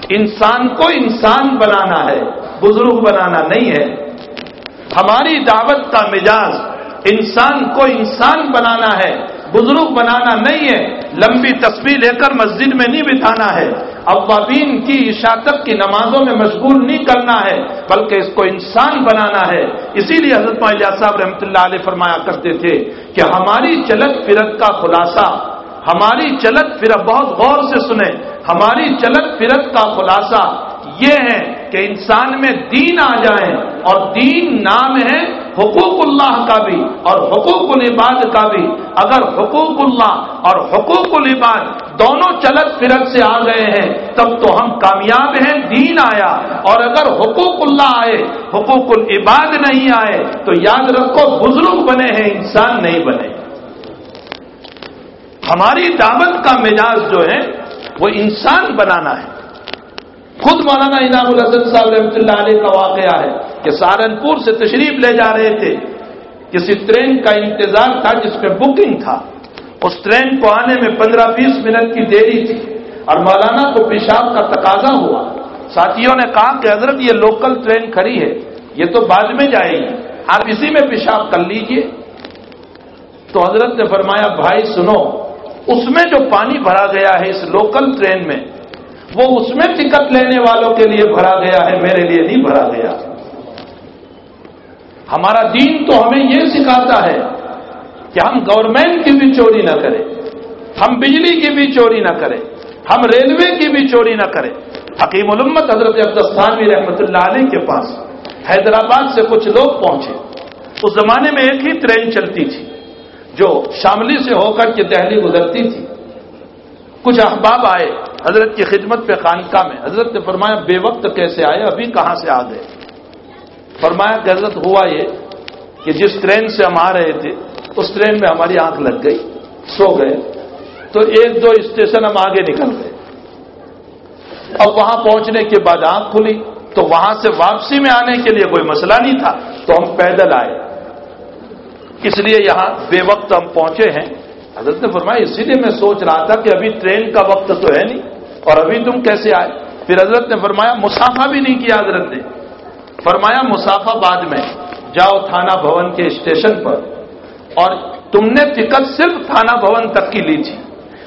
انسان کو انسان بنانا ہے، بزرگ بنانا نہیں ہے۔ ہماری دعوت کا مزاج انسان کو انسان بنانا ہے، بزرگ بنانا نہیں ہے۔ لمبی تصویر لے کر مسجد میں نہیں بٹھانا ہے۔ اوابین کی اشاعت کی نمازوں میں مشغول نہیں کرنا ہے، بلکہ اس کو انسان بنانا ہے۔ اسی لیے حضرت معلیہ صاحب رحمۃ اللہ علیہ فرمایا کرتے تھے کہ ہماری چلت فرت کا خلاصہ، ہماری چلت فرت بہت غور سے سنیں، ہماری چلت فرت کا خلاصہ یہ ہے کہ انسان میں دین آ جائیں اور دین نام ہے حقوق اللہ کا بھی اور حقوق العباد کا بھی۔ اگر حقوق اللہ اور حقوق العباد دونوں چلت فرت سے آ گئے ہیں، تب تو ہم کامیاب ہیں، دین آیا۔ اور اگر حقوق اللہ آئے، حقوق العباد نہیں آئے، تو یاد رکھو بزرگ بنے ہیں، انسان نہیں بنے۔ ہماری دعوت کا مزاج جو ہے، وہ انسان بنانا ہے۔ خود مولانا انعام الحسن صاحب رحمۃ اللہ علیہ کا واقعہ ہے کہ سہارنپور سے تشریف لے جا رہے تھے۔ کسی ٹرین کا انتظار تھا جس پہ بکنگ تھا۔ اس ٹرین کو آنے میں پندرہ بیس منٹ کی دیری تھی اور مولانا کو پیشاب کا تقاضا ہوا۔ ساتھیوں نے کہا کہ حضرت یہ لوکل ٹرین کھڑی ہے، یہ تو بعد میں جائے گی۔ آپ اسی میں پیشاب کر لیجیے۔ تو حضرت نے فرمایا، بھائی سنو، اس میں جو پانی بھرا گیا ہے اس لوکل ٹرین میں وہ اس میں ٹکٹ لینے والوں کے لیے بھرا گیا ہے، میرے لیے نہیں بھرا گیا۔ ہمارا دین تو ہمیں یہ سکھاتا ہے کہ ہم گورنمنٹ کی بھی چوری نہ کریں، ہم بجلی کی بھی چوری نہ کریں، ہم ریلوے کی بھی چوری نہ کریں۔ حکیم علمت حضرت عبدالستانوی رحمت اللہ علیہ کے پاس حیدرآباد سے کچھ لوگ پہنچے۔ اس زمانے میں ایک ہی ٹرین چلتی تھی، جو شاملی سے ہو کر کے دہلی گزرتی تھی۔ کچھ احباب آئے، حضرت کی خدمت پہ خانقاہ میں۔ حضرت نے فرمایا، بے وقت کیسے آئے؟ ابھی کہاں سے آ گئے؟ فرمایا کہ حضرت، ہوا یہ کہ جس ٹرین سے ہم آ رہے تھے، اس ٹرین میں ہماری آنکھ لگ گئی، سو گئے۔ تو ایک دو اسٹیشن ہم آگے نکل گئے۔ اب وہاں پہنچنے کے بعد آنکھ کھلی، تو وہاں سے واپسی میں آنے کے لیے کوئی مسئلہ نہیں تھا، تو ہم پیدل آئے۔ اس لیے یہاں بے وقت ہم پہنچے ہیں۔ حضرت نے فرمایا، اسی لیے میں سوچ رہا تھا کہ ابھی ٹرین کا وقت تو ہے نہیں، اور ابھی تم کیسے آئے؟ پھر حضرت نے فرمایا، مسافہ بھی نہیں کیا حضرت نے۔ فرمایا، مسافہ بعد میں۔ جاؤ تھانہ بھون کے اسٹیشن پر۔ اور تم نے ٹکٹ صرف تھانہ بھون تک کی لی تھی۔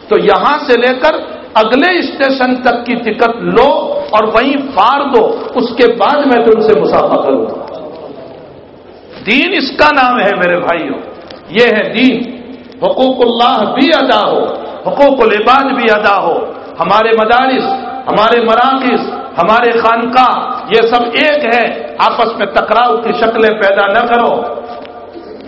تو یہاں سے لے کر اگلے اسٹیشن تک کی ٹکٹ لو اور وہیں فار دو۔ اس کے بعد میں تم سے مسافہ کروں۔ گا دین اس کا نام ہے میرے بھائیوں، یہ ہے دین۔ حقوق اللہ بھی ادا ہو، حقوق العباد بھی ادا ہو۔ ہمارے مدارس، ہمارے مراکز، ہمارے خانقاہ، یہ سب ایک ہے آپس میں ٹکراؤ کی شکلیں پیدا نہ کرو۔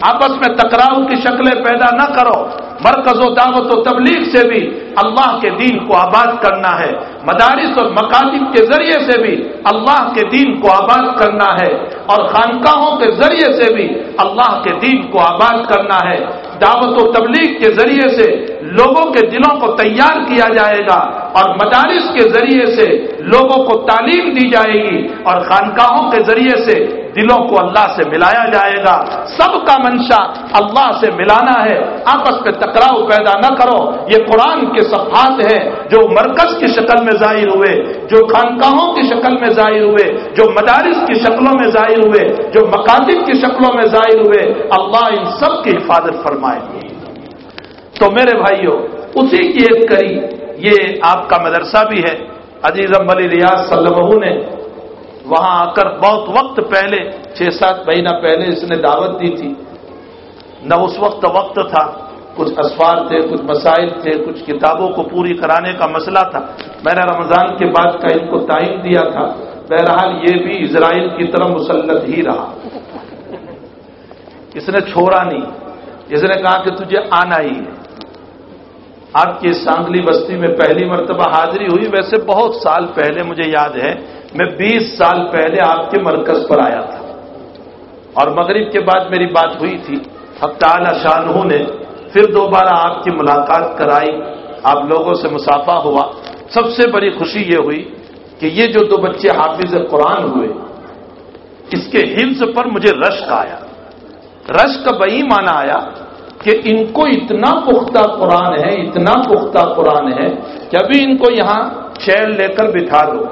آپس میں ٹکراؤ کی شکلیں پیدا نہ کرو۔ مرکز و دعوت و تبلیغ سے بھی اللہ کے دین کو آباد کرنا ہے۔ مدارس اور مکاتب کے ذریعے سے بھی اللہ کے دین کو آباد کرنا ہے۔ اور خانقاہوں کے ذریعے سے بھی اللہ کے دین کو آباد کرنا ہے۔ دعوت و تبلیغ کے ذریعے سے لوگوں کے دلوں کو تیار کیا جائے گا اور مدارس کے ذریعے سے لوگوں کو تعلیم دی جائے گی اور خانقاہوں کے ذریعے سے دلوں کو اللہ سے ملایا جائے گا۔ سب کا منشا اللہ سے ملانا ہے۔ آپس میں ٹکراؤ پیدا نہ کرو۔ یہ قرآن کے صفحات ہیں جو مرکز کی شکل میں ظاہر ہوئے، جو خانقاہوں کی شکل میں ظاہر ہوئے، جو مدارس کی شکلوں میں ظاہر ہوئے، جو مکاتب کی شکلوں میں ظاہر ہوئے۔ اللہ ان سب کی حفاظت فرمائے۔ تو میرے بھائیوں اسی کی ایک کری، یہ آپ کا مدرسہ بھی ہے۔ عزیز علی ریاض صلی نے وہاں آ کر بہت وقت پہلے، چھ سات مہینہ پہلے اس نے دعوت دی تھی۔ نہ اس وقت وقت تھا، کچھ اسفار تھے، کچھ مسائل تھے، کچھ کتابوں کو پوری کرانے کا مسئلہ تھا۔ میں نے رمضان کے بعد کا ان کو تعین دیا تھا۔ بہرحال یہ بھی اسرائیل کی طرح مسلط ہی رہا۔ اس نے چھوڑا نہیں۔ اس نے کہا کہ تجھے آنا ہی ہے۔ آپ کی سانگلی بستی میں پہلی مرتبہ حاضری ہوئی، ویسے بہت سال پہلے مجھے یاد ہے، میں بیس سال پہلے آپ کے مرکز پر آیا تھا۔ اور مغرب کے بعد میری بات ہوئی تھی۔ اب تعالی شاہ نے پھر دوبارہ آپ کی ملاقات کرائی۔ آپ لوگوں سے مسافہ ہوا۔ سب سے بڑی خوشی یہ ہوئی کہ یہ جو دو بچے حافظ قرآن ہوئے، اس کے حفظ پر مجھے رشک آیا۔ رشک بئی مانا آیا۔ کہ ان کو اتنا پختہ قرآن ہے، اتنا پختہ قرآن ہے کہ ابھی ان کو یہاں چیل لے کر بٹھا دو۔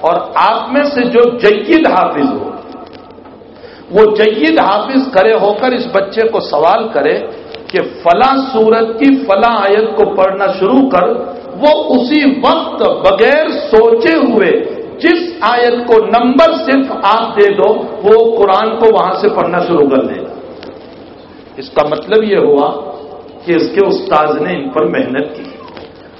اور آپ میں سے جو جید حافظ ہو، وہ جید حافظ کھڑے ہو کر اس بچے کو سوال کرے کہ فلاں سورت کی فلاں آیت کو پڑھنا شروع کر۔ وہ اسی وقت بغیر سوچے ہوئے جس آیت کو نمبر صرف آپ دے دو، وہ قرآن کو وہاں سے پڑھنا شروع کر دے۔ اس کا مطلب یہ ہوا کہ اس کے استاذ نے ان پر محنت کی۔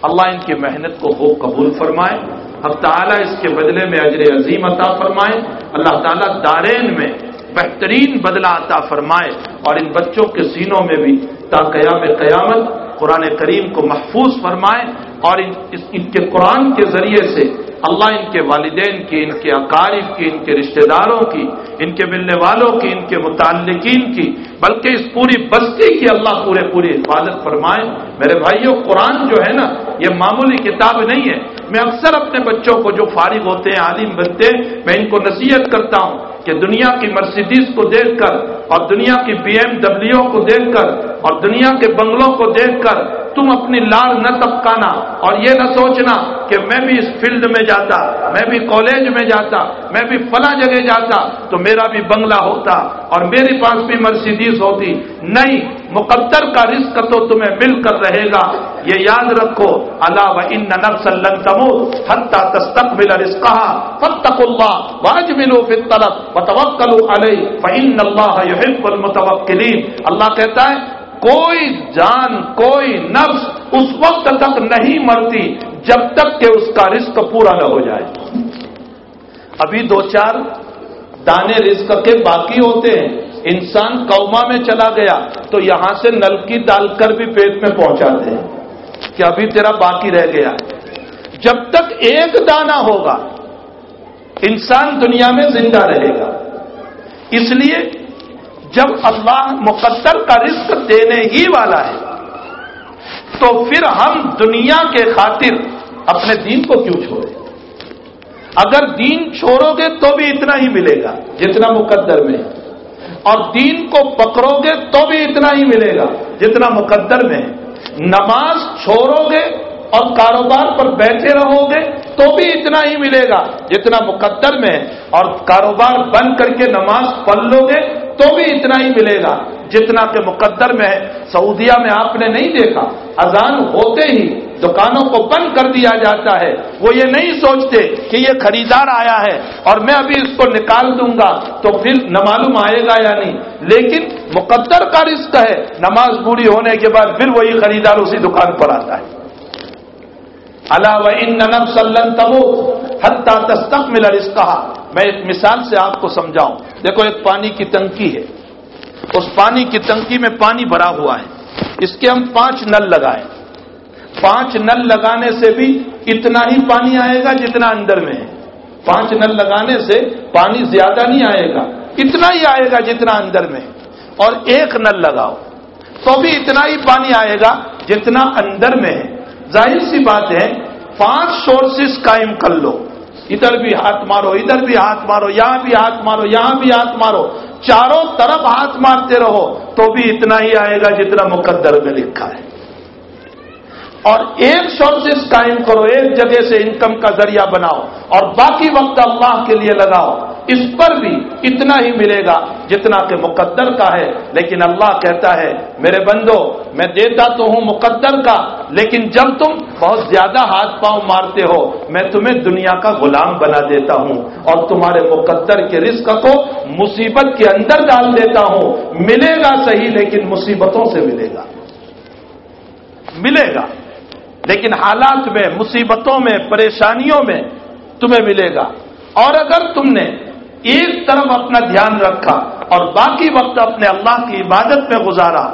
اللہ ان کی محنت کو خوب قبول فرمائے۔ اب تعالیٰ اس کے بدلے میں اجر عظیم عطا فرمائے۔ اللہ تعالیٰ دارین میں بہترین بدلہ عطا فرمائے اور ان بچوں کے سینوں میں بھی تا قیام قیامت قرآن کریم کو محفوظ فرمائے اور ان ان کے قرآن کے ذریعے سے اللہ ان کے والدین کی، ان کے اقارب کی، ان کے رشتہ داروں کی، ان کے ملنے والوں کی، ان کے متعلقین کی، بلکہ اس پوری بستی کی اللہ پورے پوری حفاظت فرمائے۔ میرے بھائیوں قرآن جو ہے نا، یہ معمولی کتاب نہیں ہے۔ میں اکثر اپنے بچوں کو جو فارغ ہوتے ہیں، عالم بنتے ہیں، میں ان کو نصیحت کرتا ہوں کہ دنیا کی مرسیڈیز کو دیکھ کر اور دنیا کی بی ایم ڈبلو کو دیکھ کر اور دنیا کے بنگلوں کو دیکھ کر تم اپنی لال نہ تبکانا اور یہ نہ سوچنا کہ میں بھی اس فیلڈ میں جاتا، میں بھی کالج میں جاتا، میں بھی فلاں جگہ جاتا تو میرا بھی بنگلہ ہوتا اور میرے پاس بھی مرسیڈیز ہوتی۔ نہیں، مقدر کا رزق تو تمہیں مل کر رہے گا۔ یہ یاد رکھو اللہ و ان نفس لن تموت حتى تستقبل رزقها فاتقوا الله واجملوا في الطلب وتوکلوا علیہ فان الله يحب المتوکلین اللہ کہتا ہے کوئی جان، کوئی نفس اس وقت تک نہیں مرتی جب تک کہ اس کا رزق پورا نہ ہو جائے۔ ابھی دو چار دانے رزق کے باقی ہوتے ہیں۔ انسان کوما میں چلا گیا تو یہاں سے نلکی ڈال کر بھی پیٹ میں پہنچاتے ہیں۔ کہ ابھی تیرا باقی رہ گیا۔ جب تک ایک دانہ ہوگا، انسان دنیا میں زندہ رہے گا۔ اس لیے جب اللہ مقدر کا رزق دینے ہی والا ہے، تو پھر ہم دنیا کے خاطر اپنے دین کو کیوں چھوڑیں؟ اگر دین چھوڑو گے تو بھی اتنا ہی ملے گا جتنا مقدر میں، اور دین کو پکڑو گے تو بھی اتنا ہی ملے گا جتنا مقدر میں۔ نماز چھوڑو گے اور کاروبار پر بیٹھے رہو گے تو بھی اتنا ہی ملے گا جتنا مقدر میں، اور کاروبار بند کر کے نماز پڑھ لو گے تو بھی اتنا ہی ملے گا جتنا کہ مقدر میں ہے سعودیہ میں آپ نے نہیں دیکھا۔ اذان ہوتے ہی دکانوں کو بند کر دیا جاتا ہے۔ وہ یہ نہیں سوچتے کہ یہ خریدار آیا ہے اور میں ابھی اس کو نکال دوں گا تو پھر نہ معلوم آئے گا یا نہیں۔ لیکن مقدر کا رزق ہے۔ نماز پوری ہونے کے بعد پھر وہی خریدار اسی دکان پر آتا ہے۔ اللہ ان ننب سلن تبو حتہ تستک ملا رشتہ میں ایک مثال سے آپ کو سمجھاؤں۔ دیکھو، ایک پانی کی ٹنکی ہے۔ اس پانی کی ٹنکی میں پانی بھرا ہوا ہے۔ اس کے ہم پانچ نل لگائیں۔ پانچ نل لگانے سے بھی اتنا ہی پانی آئے گا جتنا اندر میں ہے۔ پانچ نل لگانے سے پانی زیادہ نہیں آئے گا، اتنا ہی آئے گا جتنا اندر میں اور ایک نل لگاؤ تو بھی اتنا ہی پانی آئے گا جتنا اندر میں ہے۔ ظاہر سی بات ہے، پانچ سورسز قائم کر لو۔ ادھر بھی ہاتھ مارو، ادھر بھی ہاتھ مارو، یہاں بھی ہاتھ مارو، یہاں بھی ہاتھ مارو۔ چاروں طرف ہاتھ مارتے رہو تو بھی اتنا ہی آئے گا جتنا مقدر میں لکھا ہے۔ اور ایک سورسز قائم کرو، ایک جگہ سے انکم کا ذریعہ بناؤ۔ اور باقی وقت اللہ کے لیے لگاؤ۔ اس پر بھی اتنا ہی ملے گا جتنا کہ مقدر کا ہے۔ لیکن اللہ کہتا ہے، میرے بندو، میں دیتا تو ہوں مقدر کا، لیکن جب تم بہت زیادہ ہاتھ پاؤں مارتے ہو، میں تمہیں دنیا کا غلام بنا دیتا ہوں اور تمہارے مقدر کے رزق کو مصیبت کے اندر ڈال دیتا ہوں۔ ملے گا صحیح، لیکن مصیبتوں سے ملے گا۔ ملے گا۔ لیکن حالات میں، مصیبتوں میں، پریشانیوں میں تمہیں ملے گا۔ اور اگر تم نے ایک طرف اپنا دھیان رکھا اور باقی وقت اپنے اللہ کی عبادت میں گزارا،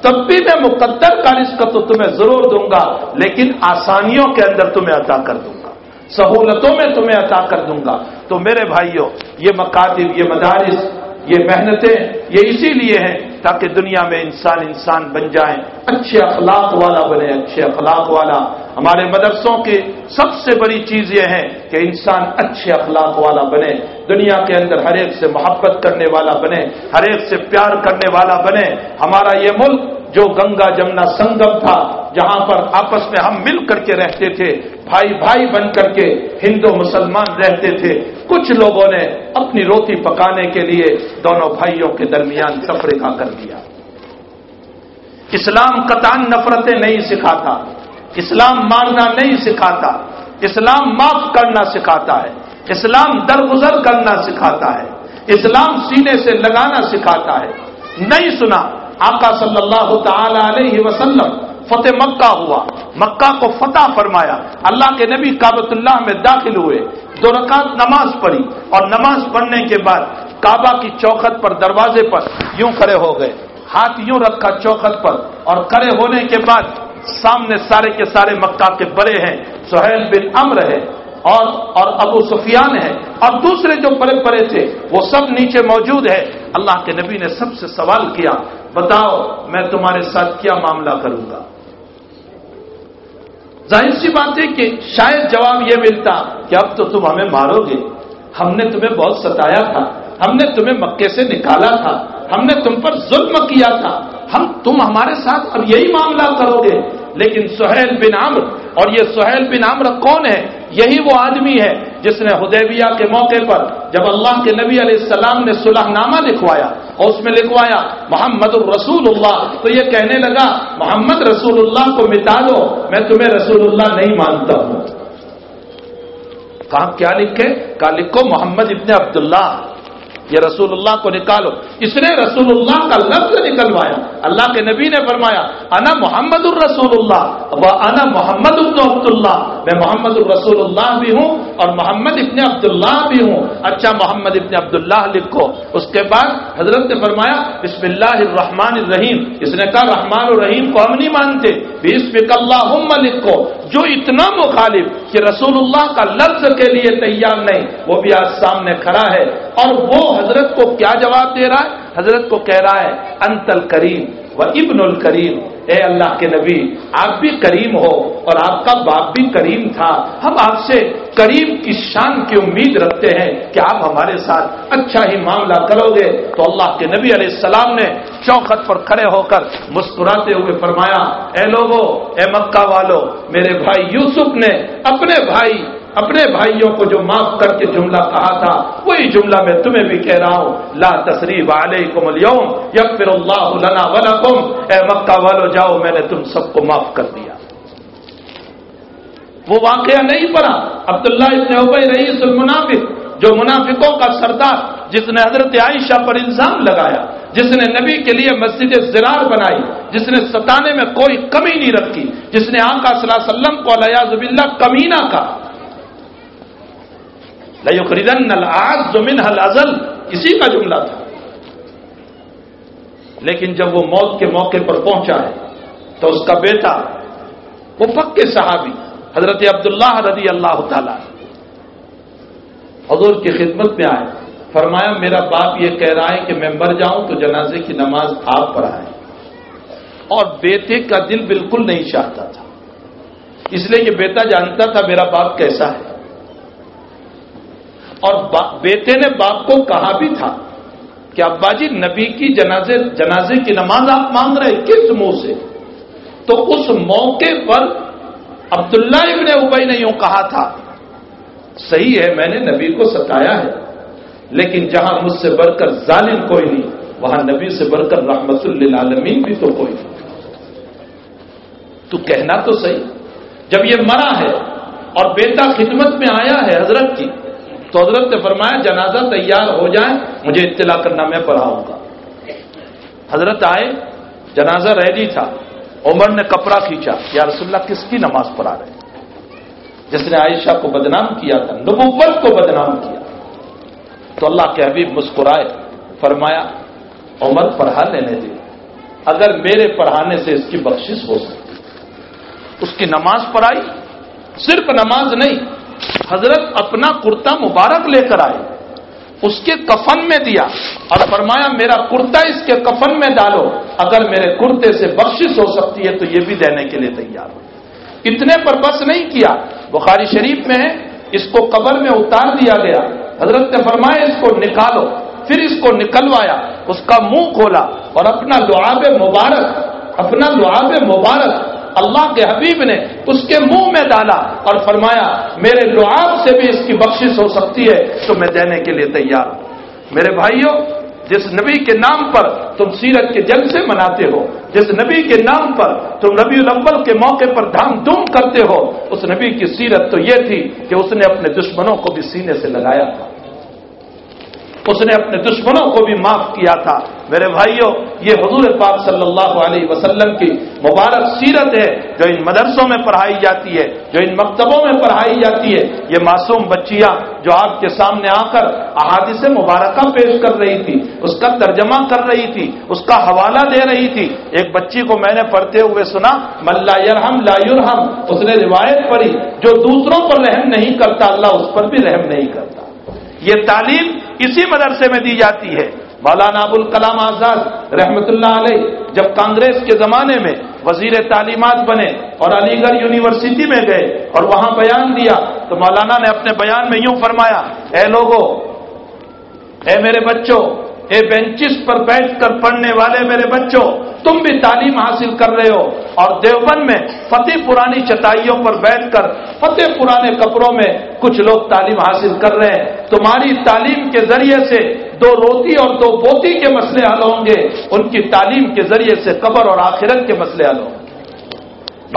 تب بھی میں مقدر کا رزق تو تمہیں ضرور دوں گا، لیکن آسانیوں کے اندر تمہیں عطا کر دوں گا۔ سہولتوں میں تمہیں عطا کر دوں گا۔ تو میرے بھائیوں، یہ مکاتب، یہ مدارس یہ محنتیں یہ اسی لیے ہیں تاکہ دنیا میں انسان انسان بن جائیں اچھے اخلاق والا بنے، اچھے اخلاق والا۔ ہمارے مدرسوں کی سب سے بڑی چیز یہ ہے کہ انسان اچھے اخلاق والا بنے۔ دنیا کے اندر ہر ایک سے محبت کرنے والا بنے، ہر ایک سے پیار کرنے والا بنے۔ ہمارا یہ ملک جو گنگا جمنا سنگم تھا، جہاں پر آپس میں ہم مل کر کے رہتے تھے، بھائی بھائی بن کر کے ہندو مسلمان رہتے تھے۔ کچھ لوگوں نے اپنی روٹی پکانے کے لیے دونوں بھائیوں کے درمیان تفریح کر دیا۔ اسلام قطان نفرتیں نہیں سکھاتا، اسلام مارنا نہیں سکھاتا، اسلام معاف کرنا سکھاتا ہے، اسلام درگزر کرنا سکھاتا ہے، اسلام سینے سے لگانا سکھاتا ہے۔ نہیں سنا آقا صلی اللہ تعالی علیہ وسلم فتح مکہ ہوا۔ مکہ کو فتح فرمایا۔ اللہ کے نبی کابت اللہ میں داخل ہوئے۔ دو رکعت نماز پڑھی اور نماز پڑھنے کے بعد کعبہ کی چوکھٹ پر دروازے پر یوں کھڑے ہو گئے۔ ہاتھ یوں رکھا چوکھٹ پر اور کھڑے ہونے کے بعد سامنے سارے کے سارے مکہ کے بڑے ہیں۔ سہیل بن امر ہے۔ اور اور ابو سفیان ہے اور دوسرے جو بڑے بڑے تھے وہ سب نیچے موجود ہے۔ اللہ کے نبی نے سب سے سوال کیا، بتاؤ، میں تمہارے ساتھ کیا معاملہ کروں گا؟ ظاہر سی بات ہے کہ شاید جواب یہ ملتا کہ اب تو تم ہمیں مارو گے۔ ہم نے تمہیں بہت ستایا تھا، ہم نے تمہیں مکے سے نکالا تھا، ہم نے تم پر ظلم کیا تھا۔ ہم، تم ہمارے ساتھ اب یہی معاملہ کرو گے۔ لیکن سہیل بن عمر اور یہ سہیل بن عمر کون ہے؟ یہی وہ آدمی ہے جس نے حدیبیہ کے موقع پر جب اللہ کے نبی علیہ السلام نے صلح نامہ لکھوایا اور اس میں لکھوایا، محمد الرسول اللہ تو یہ کہنے لگا، محمد رسول اللہ کو مٹا دو، میں تمہیں رسول اللہ نہیں مانتا ہوں. کہا کیا لکھے؟ کہا، لکھو محمد ابن عبداللہ. یہ رسول اللہ کو نکالو۔ اس نے رسول اللہ کا لفظ نکلوایا۔ اللہ کے نبی نے فرمایا، انا محمد الرسول اللہ و انا محمد ابن عبد اللہ میں محمد الرسول اللہ بھی ہوں اور محمد ابن عبد اللہ بھی ہوں۔ اچھا محمد ابن عبد اللہ لکھو۔ اس کے بعد حضرت نے فرمایا بسم اللہ الرحمن الرحیم اس نے کہا رحمان الرحیم کو ہم نہیں مانتے۔ بسم اللہ لکھو۔ جو اتنا مخالف کہ رسول اللہ کا لفظ کے لیے تیار نہیں، وہ بھی آج سامنے کھڑا ہے۔ اور وہ حضرت کو کیا جواب دے رہا ہے؟ حضرت کو کہہ رہا ہے انتل کریم و ابن الکریم. اے اللہ کے نبی، آپ بھی کریم ہو اور آپ کا باپ بھی کریم تھا۔ ہم آپ سے کریم کی شان کی امید رکھتے ہیں کہ آپ ہمارے ساتھ اچھا ہی معاملہ کرو گے۔ تو اللہ کے نبی علیہ السلام نے چوکھٹ پر کھڑے ہو کر مسکراتے ہوئے فرمایا، اے لوگوں اے مکہ والو، میرے بھائی یوسف نے اپنے بھائی اپنے بھائیوں کو جو معاف کر کے جملہ کہا تھا، وہی جملہ میں تمہیں بھی کہہ رہا ہوں۔ لا تصریف علیکم اليوم، یغفر اللہ لنا ولکم۔ اے مکہ والو، جاؤ، میں نے تم سب کو معاف کر دیا۔ وہ واقعہ نہیں پڑا عبداللہ ابن ابئی رئیس المنافق، جو منافقوں کا سردار، جس نے حضرت عائشہ پر الزام لگایا، جس نے نبی کے لیے مسجد زرار بنائی، جس نے ستانے میں کوئی کمی نہیں رکھی، جس نے آقا صلی اللہ علیہ وسلم کو علیہ باللہ کمینہ کہا۔ خریدن العز من ازل اسی کا جملہ تھا۔ لیکن جب وہ موت کے موقع پر پہنچا ہے، تو اس کا بیٹا وہ پکے صحابی، حضرت عبداللہ رضی اللہ تعالی، حضور کی خدمت میں آئے۔ فرمایا، میرا باپ یہ کہہ رہا ہے کہ میں مر جاؤں تو جنازے کی نماز آپ پڑھائیں اور بیٹے کا دل بالکل نہیں چاہتا تھا۔ اس لیے کہ بیٹا جانتا تھا میرا باپ کیسا ہے۔ اور بیٹے نے باپ کو کہا بھی تھا کہ ابا جی نبی کی جنازے جنازے کی نماز آپ مانگ رہے کس منہ سے؟ تو اس موقع پر عبداللہ ابن ابئی نے یوں کہا تھا، صحیح ہے، میں نے نبی کو ستایا ہے، لیکن جہاں مجھ سے بڑھ کر ظالم کوئی نہیں، وہاں نبی سے بڑھ کر رحمت للعالمین بھی تو کوئی نہیں۔ تو کہنا تو صحیح، جب یہ مرا ہے اور بیٹا خدمت میں آیا ہے حضرت کی تو حضرت نے فرمایا جنازہ تیار ہو جائے، مجھے اطلاع کرنا میں پڑھاؤں گا۔ حضرت آئے، جنازہ ریڈی تھا۔ عمر نے کپڑا کھینچا۔ یا رسول اللہ، کس کی نماز پڑھا رہے جس نے عائشہ کو بدنام کیا تھا، نبوت کو بدنام کیا۔ تو اللہ کے حبیب مسکرائے، فرمایا، عمر پڑھا لینے دے۔ اگر میرے پڑھانے سے اس کی بخشش ہو سکتی، اس کی نماز پڑھائی، صرف نماز نہیں حضرت اپنا کرتا مبارک لے کر آئے، اس کے کفن میں دیا اور فرمایا، میرا کرتا اس کے کفن میں ڈالو، اگر میرے کرتے سے بخشش ہو سکتی ہے تو یہ بھی دینے کے لیے تیار۔ ہو اتنے پر بس نہیں کیا، بخاری شریف میں اس کو قبر میں اتار دیا گیا۔ حضرت نے فرمایا، اس کو نکالو۔ پھر اس کو نکلوایا، اس کا منہ کھولا اور اپنا لعاب مبارک، اپنا لعاب مبارک۔ اللہ کے حبیب نے اس کے منہ میں ڈالا اور فرمایا، میرے لعاب سے بھی اس کی بخشش ہو سکتی ہے، تو میں دینے کے لیے تیار ہوں۔ میرے بھائیوں، جس نبی کے نام پر تم سیرت کے جنگ سے مناتے ہو، جس نبی کے نام پر تم نبی الاول کے موقع پر دھام دھوم کرتے ہو، اس نبی کی سیرت تو یہ تھی کہ اس نے اپنے دشمنوں کو بھی سینے سے لگایا تھا۔ اس نے اپنے دشمنوں کو بھی معاف کیا تھا۔ میرے بھائیوں یہ حضور پاک صلی اللہ علیہ وسلم کی مبارک سیرت ہے جو ان مدرسوں میں پڑھائی جاتی ہے، جو ان مکتبوں میں پڑھائی جاتی ہے۔ یہ معصوم بچیاں جو آپ کے سامنے آ کر احادث مبارکہ پیش کر رہی تھی، اس کا ترجمہ کر رہی تھی، اس کا حوالہ دے رہی تھی۔ ایک بچی کو میں نے پڑھتے ہوئے سنا ملا یرحم لا یرحم، اس نے روایت پڑھی، جو دوسروں پر رحم نہیں کرتا، اللہ اس پر بھی رحم نہیں کرتا۔ یہ تعلیم اسی مدرسے میں دی جاتی ہے۔ مولانا ابوالکلام آزاد رحمت اللہ علیہ جب کانگریس کے زمانے میں وزیر تعلیمات بنے اور علی گڑھ یونیورسٹی میں گئے اور وہاں بیان دیا، تو مولانا نے اپنے بیان میں یوں فرمایا، اے لوگوں اے میرے بچوں اے بینچز پر بیٹھ کر پڑھنے والے میرے بچوں، تم بھی تعلیم حاصل کر رہے ہو۔ اور دیوبند میں فتح پرانی چٹائیوں پر بیٹھ کر فتح پرانے کپڑوں میں کچھ لوگ تعلیم حاصل کر رہے ہیں۔ تمہاری تعلیم کے ذریعے سے دو روتی اور دو بوتی کے مسئلے حل ہوں گے۔ ان کی تعلیم کے ذریعے سے قبر اور آخرت کے مسئلے حل ہوں گے۔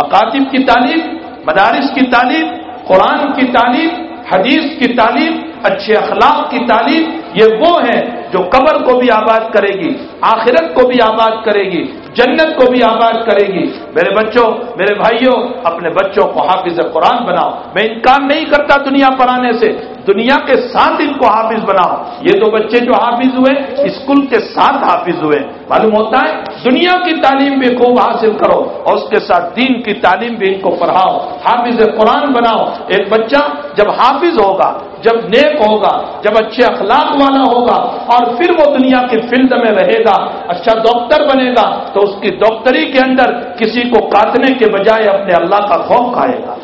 مکاتب کی تعلیم، مدارس کی تعلیم، قرآن کی تعلیم، حدیث کی تعلیم، اچھے اخلاق کی تعلیم یہ وہ ہے جو قبر کو بھی آباد کرے گی، آخرت کو بھی آباد کرے گی۔ جنت کو بھی آباد کرے گی۔ میرے بچوں، میرے بھائیوں، اپنے بچوں کو حافظ قرآن بناؤ۔ میں انکار نہیں کرتا دنیا پر آنے سے۔ دنیا کے ساتھ ان کو حافظ بناؤ۔ یہ تو بچے جو حافظ ہوئے، اسکول کے ساتھ حافظ ہوئے۔ معلوم ہوتا ہے، دنیا کی تعلیم بھی خوب حاصل کرو اور اس کے ساتھ دین کی تعلیم بھی ان کو پڑھاؤ۔ حافظ قرآن بناؤ۔ ایک بچہ جب حافظ ہوگا، جب نیک ہوگا، جب اچھے اخلاق والا ہوگا اور پھر وہ دنیا کی فیلڈ میں رہے گا اچھا ڈاکٹر بنے گا، تو اس کی ڈاکٹری کے اندر کسی کو کاٹنے کے بجائے اپنے اللہ کا خوف کھائے گا۔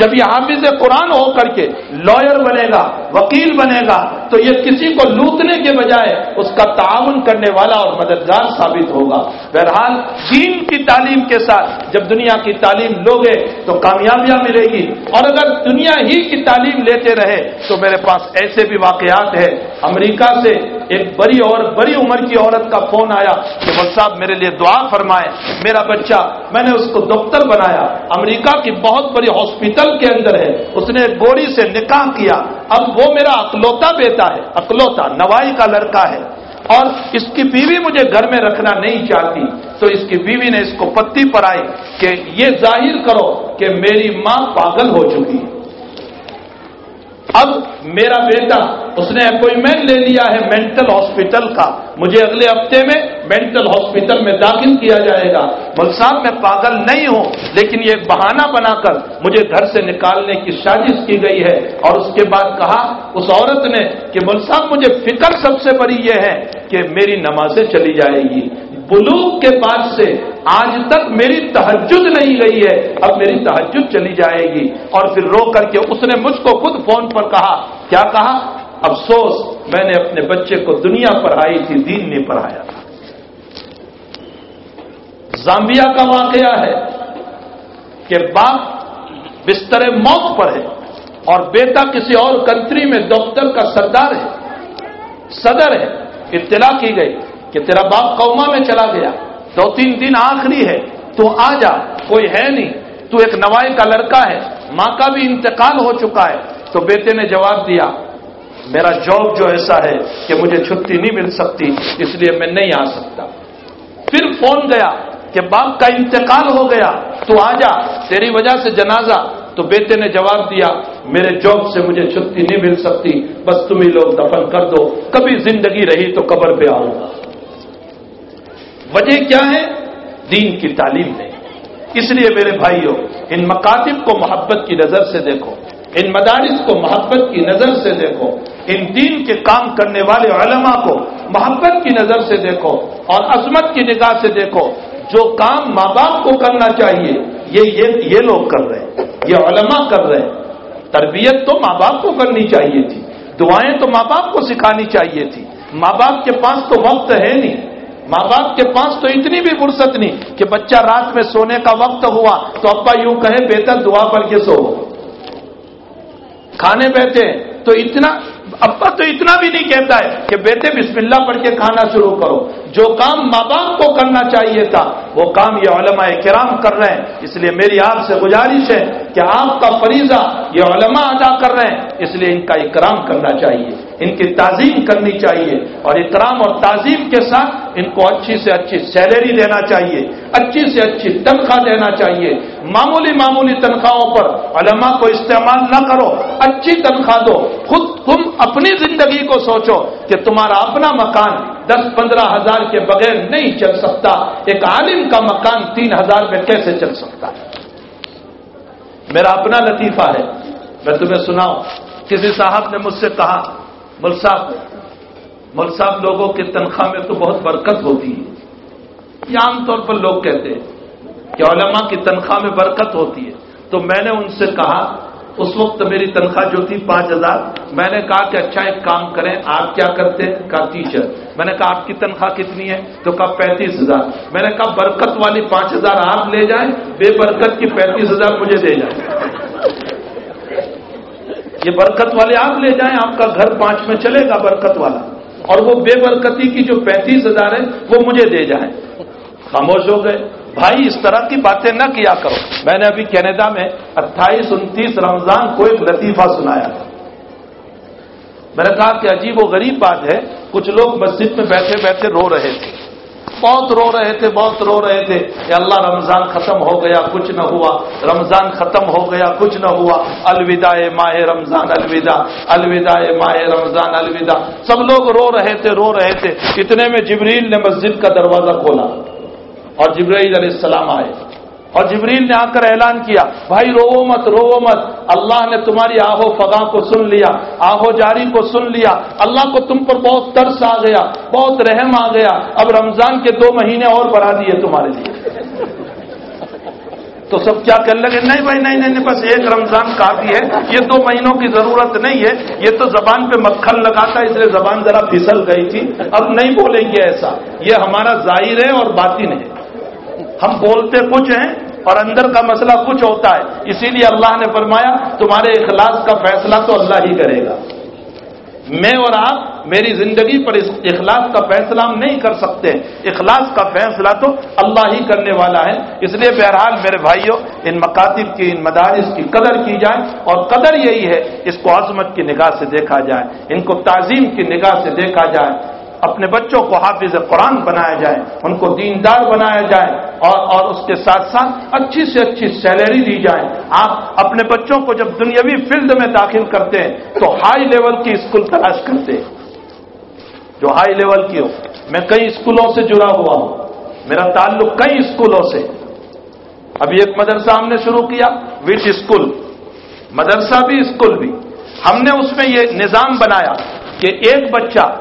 جب یہ حافظ قرآن ہو کر کے لائر بنے گا، وکیل بنے گا، تو یہ کسی کو لوٹنے کے بجائے اس کا تعاون کرنے والا اور مددگار ثابت ہوگا۔ بہرحال دین کی تعلیم کے ساتھ جب دنیا کی تعلیم لوگے تو کامیابیاں ملے گی۔ اور اگر دنیا ہی کی تعلیم لیتے رہے تو میرے پاس ایسے بھی واقعات ہیں۔ امریکہ سے ایک بڑی اور بڑی عمر کی عورت کا فون آیا کہ وہ صاحب میرے لیے دعا فرمائے میرا بچہ، میں نے اس کو دفتر بنایا۔ امریکہ کی بہت بڑی ہاسپٹل کے اندر ہے۔ اس نے گوڑی سے نکاح کیا۔ اب وہ میرا اکلوتا بیٹا ہے۔ اکلوتا، نوائی کا لڑکا ہے۔ اور اس کی بیوی مجھے گھر میں رکھنا نہیں چاہتی۔ تو اس کی بیوی نے اس کو پتی پر آئی کہ یہ ظاہر کرو کہ میری ماں پاگل ہو چکی ہے۔ اب میرا بیٹا، اس نے اپوائنٹمنٹ لے لیا ہے مینٹل ہاسپٹل کا۔ مجھے اگلے ہفتے میں مینٹل ہاسپٹل میں داخل کیا جائے گا۔ مل صاحب، میں پاگل نہیں ہوں، لیکن یہ ایک بہانہ بنا کر مجھے گھر سے نکالنے کی سازش کی گئی ہے۔ اور اس کے بعد کہا اس عورت نے کہ مل صاحب، مجھے فکر سب سے بڑی یہ ہے کہ میری نمازیں چلی جائے گی۔ بلوک کے بعد سے آج تک میری تحجد نہیں گئی ہے، اب میری تحجد چلی جائے گی۔ اور پھر رو کر کے اس نے مجھ کو خود فون پر کہا۔ کیا کہا؟ افسوس، میں نے اپنے بچے کو دنیا پڑھائی تھی، دین نہیں پڑھایا۔ تھا زامبیا کا واقعہ ہے کہ باپ بستر موت پر ہے اور بیٹا کسی اور کنٹری میں دفتر کا سردار ہے، صدر ہے، اطلاع کی گئی۔ کہ تیرا باپ قوما میں چلا گیا۔ دو تین دن آخری ہے۔ تو آ جا، کوئی ہے نہیں۔ تو ایک نوائی کا لڑکا ہے۔ ماں کا بھی انتقال ہو چکا ہے۔ تو بیٹے نے جواب دیا، میرا جاب جو ایسا ہے کہ مجھے چھٹی نہیں مل سکتی، اس لیے میں نہیں آ سکتا۔ پھر فون گیا کہ باپ کا انتقال ہو گیا۔ تو آ جا، تیری وجہ سے جنازہ۔ تو بیٹے نے جواب دیا، میرے جاب سے مجھے چھٹی نہیں مل سکتی، بس تم ہی لوگ دفن کر دو۔ کبھی زندگی رہی تو قبر پہ آؤں گا۔ وجہ کیا ہے؟ دین کی تعلیم ہے اس لیے میرے بھائیوں ان مکاتب کو محبت کی نظر سے دیکھو۔ ان مدارس کو محبت کی نظر سے دیکھو۔ ان دین کے کام کرنے والے علماء کو محبت کی نظر سے دیکھو۔ اور عظمت کی نگاہ سے دیکھو۔ جو کام ماں باپ کو کرنا چاہیے یہ یہ, یہ لوگ کر رہے ہیں۔ یہ علماء کر رہے ہیں۔ تربیت تو ماں باپ کو کرنی چاہیے تھی۔ دعائیں تو ماں باپ کو سکھانی چاہیے تھی۔ ماں باپ کے پاس تو وقت ہے نہیں۔ ماں باپ کے پاس تو اتنی بھی فرصت نہیں کہ بچہ رات میں سونے کا وقت ہوا تو ابا یوں کہے بہتر دعا پڑھ کے سو۔ کھانے بیٹھے تو اتنا، ابا تو اتنا بھی نہیں کہتا ہے کہ بیٹے، بسم اللہ پڑھ کے کھانا شروع کرو۔ جو کام ماں باپ کو کرنا چاہیے تھا وہ کام یہ علماء کرام کر رہے ہیں۔ اس لیے میری آپ سے گزارش ہے کہ آپ کا فریضہ یہ علماء ادا کر رہے ہیں۔ اس لیے ان کا اکرام کرنا چاہیے۔ ان کی تعظیم کرنی چاہیے۔ اور اکرام اور تعظیم کے ساتھ ان کو اچھی سے اچھی سیلری دینا چاہیے۔ اچھی سے اچھی تنخواہ دینا چاہیے۔ معمولی معمولی تنخواہوں پر علماء کو استعمال نہ کرو۔ اچھی تنخواہ دو۔ خود تم اپنی زندگی کو سوچو کہ تمہارا اپنا مکان دس پندرہ ہزار کے بغیر نہیں چل سکتا۔ ایک عالم کا مکان تین ہزار میں کیسے چل سکتا ہے؟ میرا اپنا لطیفہ ہے، میں تمہیں سناؤں۔ کسی صاحب نے مجھ سے کہا مل صاحب مول صاحب لوگوں کی تنخواہ میں تو بہت برکت ہوتی ہے۔ یہ عام طور پر لوگ کہتے ہیں کہ علماء کی تنخواہ میں برکت ہوتی ہے۔ تو میں نے ان سے کہا اس وقت میری تنخواہ جو تھی پانچ ہزار، میں نے کہا کہ اچھا ایک کام کریں، آپ کیا کرتے؟ ہیں کہا ٹیچر میں نے کہا، آپ کی تنخواہ کتنی ہے؟ تو کہا، پینتیس ہزار۔ میں نے کہا، برکت والی پانچ ہزار آپ لے جائیں، بے برکت کی پینتیس ہزار مجھے دے جائیں۔ یہ برکت والے آپ لے جائیں، آپ کا گھر پانچ میں چلے گا برکت والا۔ اور وہ بے برکتی کی جو پینتیس ہزار ہے وہ مجھے دے جائیں۔ خاموش ہو گئے۔ بھائی اس طرح کی باتیں نہ کیا کرو۔ میں نے ابھی کینیڈا میں اٹھائیس، انتیس رمضان کو ایک لطیفہ سنایا۔ تھا میں نے کہا کہ عجیب و غریب بات ہے، کچھ لوگ مسجد میں بیٹھے بیٹھے رو رہے تھے۔ بہت رو رہے تھے، بہت رو رہے تھے۔ کہ اللہ، رمضان ختم ہو گیا، کچھ نہ ہوا۔ رمضان ختم ہو گیا، کچھ نہ ہوا۔ الوداع ماہ رمضان، الوداع۔ الوداع ماہ رمضان، الوداع۔ سب لوگ رو رہے تھے، رو رہے تھے۔ اتنے میں جبریل نے مسجد کا دروازہ کھولا۔ اور جبرائیل علیہ السلام آئے اور جبریل نے آ کر اعلان کیا، بھائی رو مت رو مت، اللہ نے تمہاری آہو فضا کو سن لیا، آہو جاری کو سن لیا، اللہ کو تم پر بہت ترس آ گیا، بہت رحم آ گیا، اب رمضان کے دو مہینے اور بڑھا دیے تمہارے لیے۔ تو سب کیا کہنے لگے، نہیں بھائی، نہیں نہیں بس ایک رمضان کافی ہے، یہ دو مہینوں کی ضرورت نہیں ہے، یہ تو زبان پہ مکھن لگاتا ہے اس لیے زبان ذرا پھسل گئی تھی، اب نہیں بولیں گے ایسا، یہ ہمارا ظاہر ہے اور باطن ہے۔ ہم بولتے کچھ ہیں اور اندر کا مسئلہ کچھ ہوتا ہے۔ اسی لیے اللہ نے فرمایا، تمہارے اخلاص کا فیصلہ تو اللہ ہی کرے گا۔ میں اور آپ میری زندگی پر اس اخلاص کا فیصلہ ہم نہیں کر سکتے۔ اخلاص کا فیصلہ تو اللہ ہی کرنے والا ہے۔ اس لیے بہرحال میرے بھائیوں، ان مکاتب کی، ان مدارس کی قدر کی جائے۔ اور قدر یہی ہے، اس کو عظمت کی نگاہ سے دیکھا جائے۔ ان کو تعظیم کی نگاہ سے دیکھا جائے۔ اپنے بچوں کو حافظ قرآن بنایا جائے، ان کو دیندار بنایا جائے اور اور اس کے ساتھ ساتھ اچھی سے اچھی سیلری دی جائے۔ آپ اپنے بچوں کو جب دنیاوی فیلڈ میں داخل کرتے ہیں، تو ہائی لیول کی اسکول تلاش کرتے ہیں۔ جو ہائی لیول کی ہو، میں کئی اسکولوں سے جڑا ہوا ہوں۔ میرا تعلق کئی اسکولوں سے۔ ابھی ایک مدرسہ ہم نے شروع کیا وچ اسکول۔ مدرسہ بھی، اسکول بھی۔ ہم نے اس میں یہ نظام بنایا کہ ایک بچہ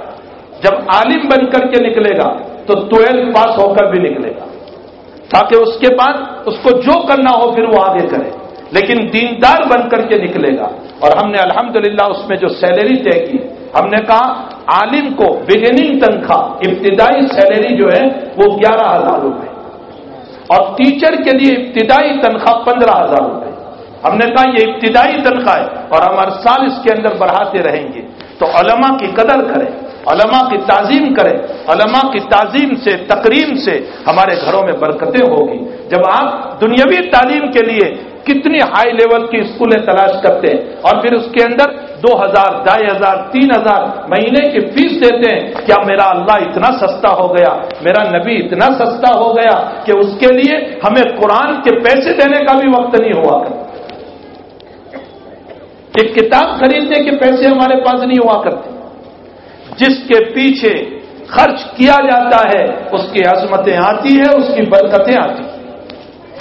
جب عالم بن کر کے نکلے گا تو ٹویلو پاس ہو کر بھی نکلے گا۔ تاکہ اس کے بعد اس کو جو کرنا ہو پھر وہ آگے کرے۔ لیکن دیندار بن کر کے نکلے گا۔ اور ہم نے الحمدللہ اس میں جو سیلری طے کی، ہم نے کہا عالم کو بگننگ تنخواہ، ابتدائی سیلری جو ہے وہ گیارہ ہزار روپے۔ اور ٹیچر کے لیے ابتدائی تنخواہ پندرہ ہزار روپے۔ ہم نے کہا یہ ابتدائی تنخواہ ہے اور ہم ہر سال اس کے اندر بڑھاتے رہیں گے۔ تو علماء کی قدر کریں۔ علماء کی تعظیم کریں، علماء کی تعظیم سے، تقریم سے ہمارے گھروں میں برکتیں ہوگی۔ جب آپ دنیاوی تعلیم کے لیے کتنی ہائی لیول کی اسکولیں تلاش کرتے ہیں اور پھر اس کے اندر دو ہزار، ڈھائی ہزار، تین ہزار مہینے کی فیس دیتے ہیں، کیا میرا اللہ اتنا سستا ہو گیا؟ میرا نبی اتنا سستا ہو گیا کہ اس کے لیے ہمیں قرآن کے پیسے دینے کا بھی وقت نہیں ہوا کرتا۔ ایک کتاب خریدنے کے پیسے ہمارے پاس نہیں ہوا کرتے۔ جس کے پیچھے خرچ کیا جاتا ہے، اس کی عظمتیں آتی ہیں، اس کی برکتیں آتی ہیں۔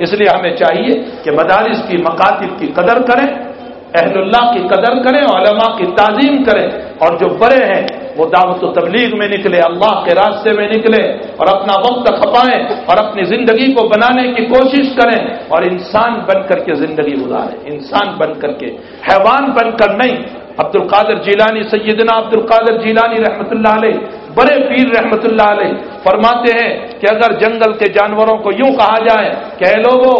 اس لیے ہمیں چاہیے کہ مدارس کی مکاتب کی قدر کریں، اہل اللہ کی قدر کریں، علماء کی تعظیم کریں۔ اور جو بڑے ہیں، وہ دعوت و تبلیغ میں نکلے، اللہ کے راستے میں نکلے اور اپنا وقت کھپائیں اور اپنی زندگی کو بنانے کی کوشش کریں۔ اور انسان بن کر کے زندگی گزاریں انسان بن کر کے، حیوان بن کر نہیں عبد القادر جیلانی، سیدنا عبد القادر جیلانی رحمت اللہ علیہ، بڑے پیر رحمت اللہ علیہ، فرماتے ہیں کہ اگر جنگل کے جانوروں کو یوں کہا جائے کہ اے لوگوں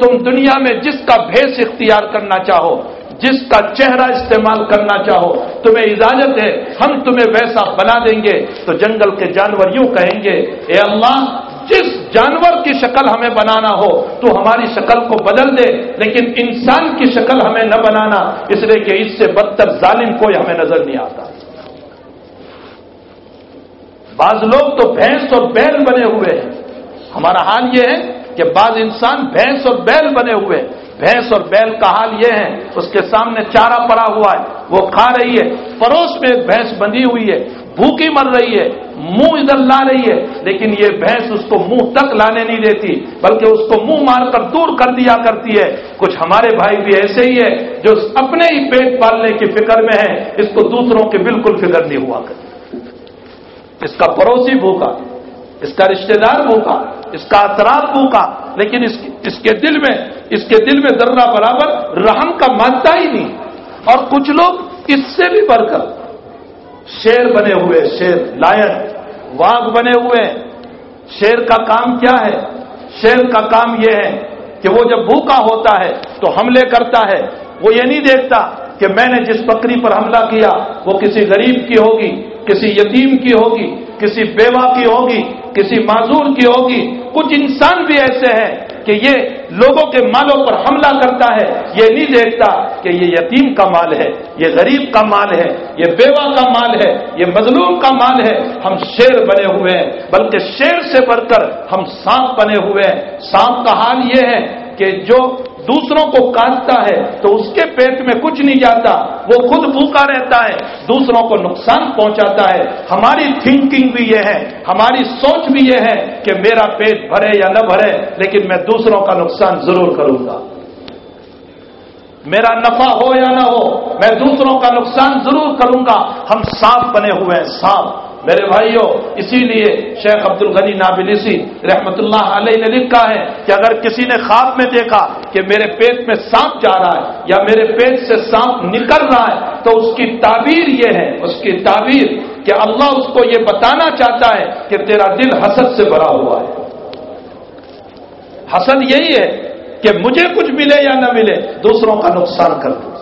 تم دنیا میں جس کا بھیس اختیار کرنا چاہو، جس کا چہرہ استعمال کرنا چاہو، تمہیں اجازت ہے، ہم تمہیں ویسا بنا دیں گے، تو جنگل کے جانور یوں کہیں گے، اے اللہ جس جانور کی شکل ہمیں بنانا ہو، تو ہماری شکل کو بدل دے، لیکن انسان کی شکل ہمیں نہ بنانا، اس لیے کہ اس سے بدتر ظالم کوئی ہمیں نظر نہیں آتا۔ بعض لوگ تو بھینس اور بیل بنے ہوئے ہیں۔ ہمارا حال یہ ہے کہ بعض انسان بھینس اور بیل بنے ہوئے ہیں۔ بھینس اور بیل کا حال یہ ہے، اس کے سامنے چارہ پڑا ہوا ہے، وہ کھا رہی ہے۔ پڑوس میں ایک بھینس بندھی ہوئی ہے۔ بھوکی مر رہی ہے، منہ ادھر لا رہی ہے، لیکن یہ بھینس اس کو منہ تک لانے نہیں دیتی، بلکہ اس کو منہ مار کر دور کر دیا کرتی ہے۔ کچھ ہمارے بھائی بھی ایسے ہی ہے جو اپنے ہی پیٹ پالنے کی فکر میں ہے اس کو دوسروں کی بالکل فکر نہیں ہوا کرتی۔ اس کا پڑوسی بھوکا، اس کا رشتہ دار بھوکا، اس کا اطراف بھوکا، لیکن اس اس کے دل میں، اس کے دل میں ذرہ برابر رحم کا مانتا ہی نہیں۔ اور کچھ لوگ اس سے بھی بڑھ کر شیر بنے ہوئے، شیر لائن، واگ بنے ہوئے۔ شیر کا کام کیا ہے؟ شیر کا کام یہ ہے کہ وہ جب بھوکا ہوتا ہے تو حملے کرتا ہے۔ وہ یہ نہیں دیکھتا کہ میں نے جس بکری پر حملہ کیا، وہ کسی غریب کی ہوگی۔ کسی یتیم کی ہوگی، کسی بیوہ کی ہوگی، کسی معذور کی ہوگی۔ کچھ انسان بھی ایسے ہیں کہ یہ لوگوں کے مالوں پر حملہ کرتا ہے، یہ نہیں دیکھتا کہ یہ یتیم کا مال ہے، یہ غریب کا مال ہے، یہ بیوہ کا مال ہے، یہ مظلوم کا مال ہے۔ ہم شیر بنے ہوئے ہیں، بلکہ شیر سے بڑھ کر ہم سانپ بنے ہوئے ہیں۔ سانپ کا حال یہ ہے کہ جو دوسروں کو کاٹتا ہے تو اس کے پیٹ میں کچھ نہیں جاتا، وہ خود بھوکا رہتا ہے، دوسروں کو نقصان پہنچاتا ہے۔ ہماری تھنکنگ بھی یہ ہے، ہماری سوچ بھی یہ ہے کہ میرا پیٹ بھرے یا نہ بھرے، لیکن میں دوسروں کا نقصان ضرور کروں گا۔ میرا نفع ہو یا نہ ہو، میں دوسروں کا نقصان ضرور کروں گا۔ ہم سانپ بنے ہوئے ہیں سانپ میرے بھائیوں اسی لیے شیخ عبد الغنی نابلسی رحمت اللہ علیہ نے لکھا ہے کہ اگر کسی نے خواب میں دیکھا کہ میرے پیٹ میں سانپ جا رہا ہے یا میرے پیٹ سے سانپ نکل رہا ہے، تو اس کی تعبیر یہ ہے، اس کی تعبیر کہ اللہ اس کو یہ بتانا چاہتا ہے کہ تیرا دل حسد سے بھرا ہوا ہے۔ حسد یہی ہے کہ مجھے کچھ ملے یا نہ ملے، دوسروں کا نقصان کر دوں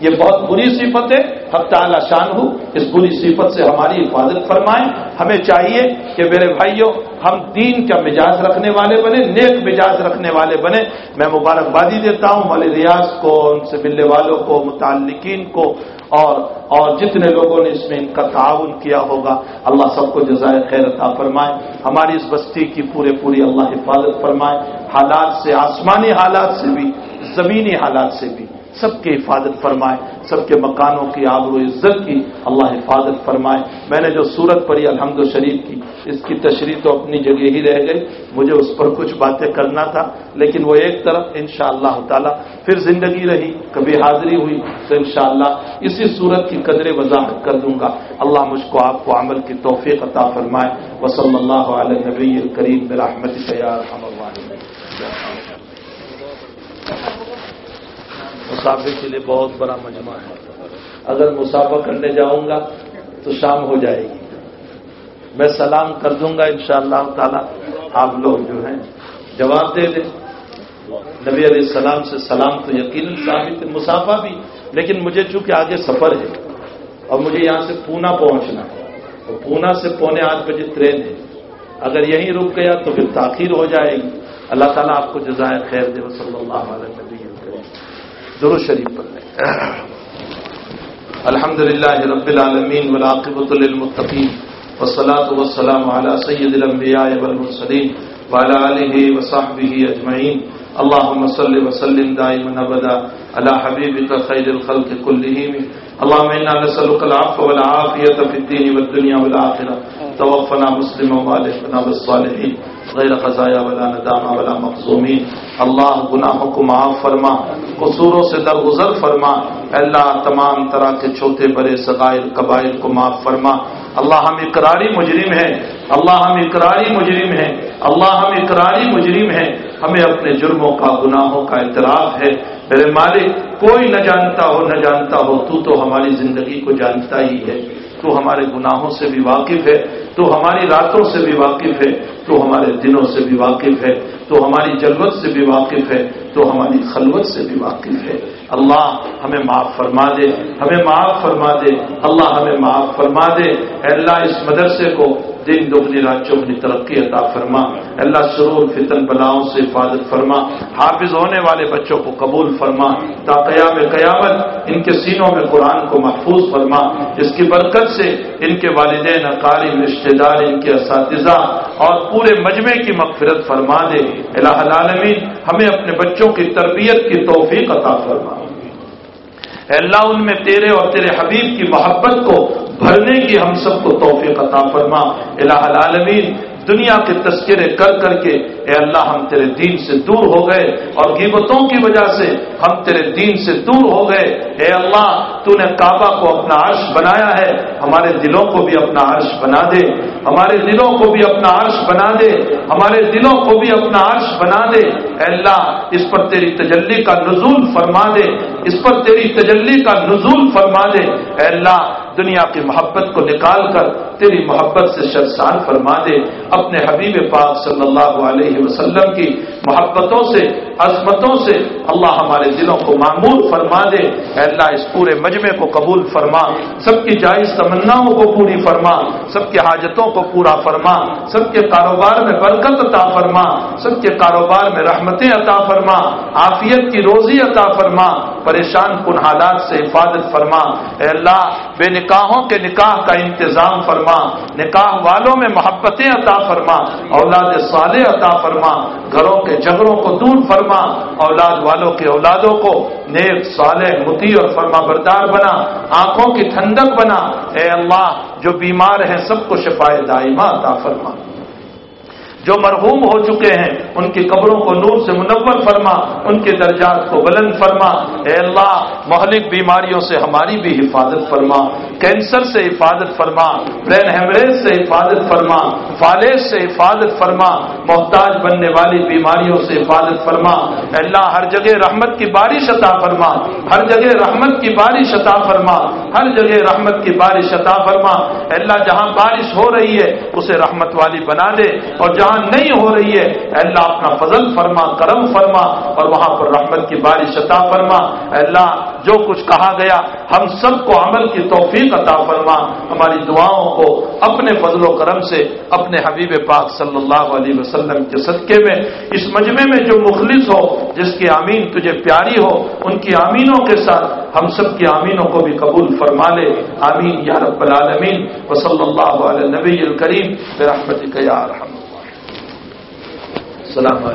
یہ بہت بری صفت ہے۔ حق تعالی شان ہو۔ اس بری صفت سے ہماری حفاظت فرمائیں۔ ہمیں چاہیے کہ میرے بھائیوں ہم دین کا مزاج رکھنے والے بنے نیک مزاج رکھنے والے بنے میں مبارکبادی دیتا ہوں والے ریاض کو، ان سے ملنے والوں کو، متعلقین کو، اور اور جتنے لوگوں نے اس میں ان کا تعاون کیا ہوگا۔ اللہ سب کو جزائے خیر عطا فرمائے۔ ہماری اس بستی کی پورے پوری اللہ حفاظت فرمائے۔ حالات سے، آسمانی حالات سے بھی، زمینی حالات سے بھی۔ سب کی حفاظت فرمائے، سب کے مکانوں کی آبر و عزت کی اللہ حفاظت فرمائے۔ میں نے جو صورت پڑھی، الحمد شریف کی، اس کی تشریح تو اپنی جگہ ہی رہ گئی۔ مجھے اس پر کچھ باتیں کرنا تھا، لیکن وہ ایک طرف ان شاء اللہ تعالی پھر زندگی رہی، کبھی حاضری ہوئی تو انشاءاللہ اسی صورت کی قدر وضاحت کر دوں گا۔ اللہ مجھ کو آپ کو عمل کی توفیق عطا فرمائے۔ وصلی اللہ علیہ نبی کریم برحمت تیار مسافر کے لیے بہت بڑا مجمع ہے۔ اگر مسافر کرنے جاؤں گا تو شام ہو جائے گی۔ میں سلام کر دوں گا انشاءاللہ اللہ تعالی۔ آپ لوگ جو ہیں، جواب دے دیں۔ نبی علیہ السلام سے سلام تو یقیناً ثابت ہے، مسافہ بھی۔ لیکن مجھے چونکہ آگے سفر ہے اور مجھے یہاں سے پونا پہنچنا ہے اور پونا سے پونے آٹھ بجے ٹرین ہے۔ اگر یہیں رک گیا تو پھر تاخیر ہو جائے گی۔ اللہ تعالیٰ آپ کو جزائے خیر دے۔ صلی اللہ علیہ نبی۔ ضرور شریف پڑھ لیں الحمد للہ رب العالمین ولاقبۃ المطقین وسلاۃ وسلام علی سید الانبیاء والمرسلین وعلى آله وصحبه اجمعین۔ اللهم صل وسلم دائما ابدا على حبيبك خير الخلق كلهم اللهم انا نسالك العفو والعافيه في الدين والدنيا والاخره توفنا مسلما والحقنا بالصالحين غیر خزایا ولا ندامہ ولا مخصومین اللہ گناہوں کو معاف فرما، قصوروں سے درگزر فرما اللہ تمام طرح کے چھوٹے بڑے سغائر قبائل کو معاف فرما۔ اللہ ہم اقراری مجرم ہیں، اللہ ہم اقراری مجرم ہیں، اللہ ہم اقراری مجرم ہیں۔ ہمیں اپنے جرموں کا، گناہوں کا اعتراف ہے۔ میرے مالک، کوئی نہ جانتا ہو، نہ جانتا ہو، تو تو ہماری زندگی کو جانتا ہی ہے۔ تو ہمارے گناہوں سے بھی واقف ہے، تو ہماری راتوں سے بھی واقف ہے، تو ہمارے دنوں سے بھی واقف ہے۔ تو ہماری جلوت سے بھی واقف ہے، تو ہماری خلوت سے بھی واقف ہے۔ اللہ ہمیں معاف فرما دے، ہمیں معاف فرما دے۔ اللہ ہمیں معاف فرما دے۔ اے اللہ اس مدرسے کو دن دگنی رات چوگنی ترقی عطا فرما۔ اللہ سرور فتن بلاؤں سے حفاظت فرما۔ حافظ ہونے والے بچوں کو قبول فرما۔ تا قیام قیامت ان کے سینوں میں قرآن کو محفوظ فرما۔ جس کی برکت سے ان کے والدین، اقارب رشتے دار، ان کے اساتذہ اور پورے مجمع کی مغفرت فرما دے۔ الہ العالمین، ہمیں اپنے بچوں کی تربیت کی توفیق عطا فرما۔ اے اللہ، ان میں تیرے اور تیرے حبیب کی محبت کو بھرنے کی ہم سب کو توفیق عطا فرما۔ الہ العالمین دنیا کے تذکرے کر کر کے اے اللہ ہم تیرے دین سے دور ہو گئے اور غیبتوں کی وجہ سے ہم تیرے دین سے دور ہو گئے۔ اے اللہ تو نے کعبہ کو اپنا عرش بنایا ہے۔ ہمارے دلوں کو بھی اپنا عرش بنا دے۔ ہمارے دلوں کو بھی اپنا عرش بنا دے۔ ہمارے دلوں کو بھی اپنا عرش بنا دے۔ اے اللہ، اس پر تیری تجلی کا نزول فرما دے۔ اس پر تیری تجلی کا نزول فرما دے۔ اے اللہ دنیا کی محبت کو نکال کر تیری محبت سے شرسان فرما دے، اپنے حبیب پاک صلی اللہ علیہ وسلم کی محبتوں سے، عظمتوں سے اللہ ہمارے دلوں کو معمول فرما دے۔ اے اللہ، اس پورے مجمع کو قبول فرما۔ سب کی جائز تمناؤں کو پوری فرما۔ سب کی حاجتوں کو پورا فرما۔ سب کے کاروبار میں برکت عطا فرما۔ سب کے کاروبار میں رحمتیں عطا فرما۔ عافیت کی روزی عطا فرما۔ پریشان کن حالات سے حفاظت فرما۔ اے اللہ، بے نکاحوں کے نکاح کا انتظام فرما۔ نکاح والوں میں محبتیں عطا فرما۔ اولاد صالح عطا فرما۔ گھروں کے جھگڑوں کو دور فرما، اولاد والوں کے اولادوں کو نیک، صالح متی اور فرما بردار بنا، آنکھوں کی ٹھنڈک بنا۔ اے اللہ، جو بیمار ہیں، سب کو شفا دائمہ عطا فرما۔ جو مرحوم ہو چکے ہیں، ان کی قبروں کو نور سے منور فرما، ان کے درجات کو بلند فرما۔ اے اللہ، مہلک بیماریوں سے ہماری بھی حفاظت فرما۔ کینسر سے حفاظت فرما، برین ہیمریج سے حفاظت فرما، فالج سے حفاظت فرما، محتاج بننے والی بیماریوں سے حفاظت فرما۔ اللہ ہر جگہ رحمت کی بارش عطا فرما، ہر جگہ رحمت کی بارش عطا فرما، ہر جگہ رحمت کی بارش عطا فرما۔ اللہ جہاں بارش ہو رہی ہے، اسے رحمت والی بنا دے۔ اور جہاں نہیں ہو رہی ہے، اللہ اپنا فضل فرما، کرم فرما، اور وہاں پر رحمت کی بارش عطا فرما۔ اللہ جو کچھ کہا گیا، ہم سب کو عمل کی توفیق عطا فرما۔ ہماری دعاؤں کو اپنے فضل و کرم سے اپنے حبیب پاک صلی اللہ علیہ وسلم کے صدقے میں، اس مجمع میں جو مخلص ہو، جس کی آمین تجھے پیاری ہو، ان کی آمینوں کے ساتھ ہم سب کی آمینوں کو بھی قبول فرما لے۔ آمین یا رب العالمین۔ وصلی اللہ علیہ نبی الکریم رحمت یا رحم السلام علیکم۔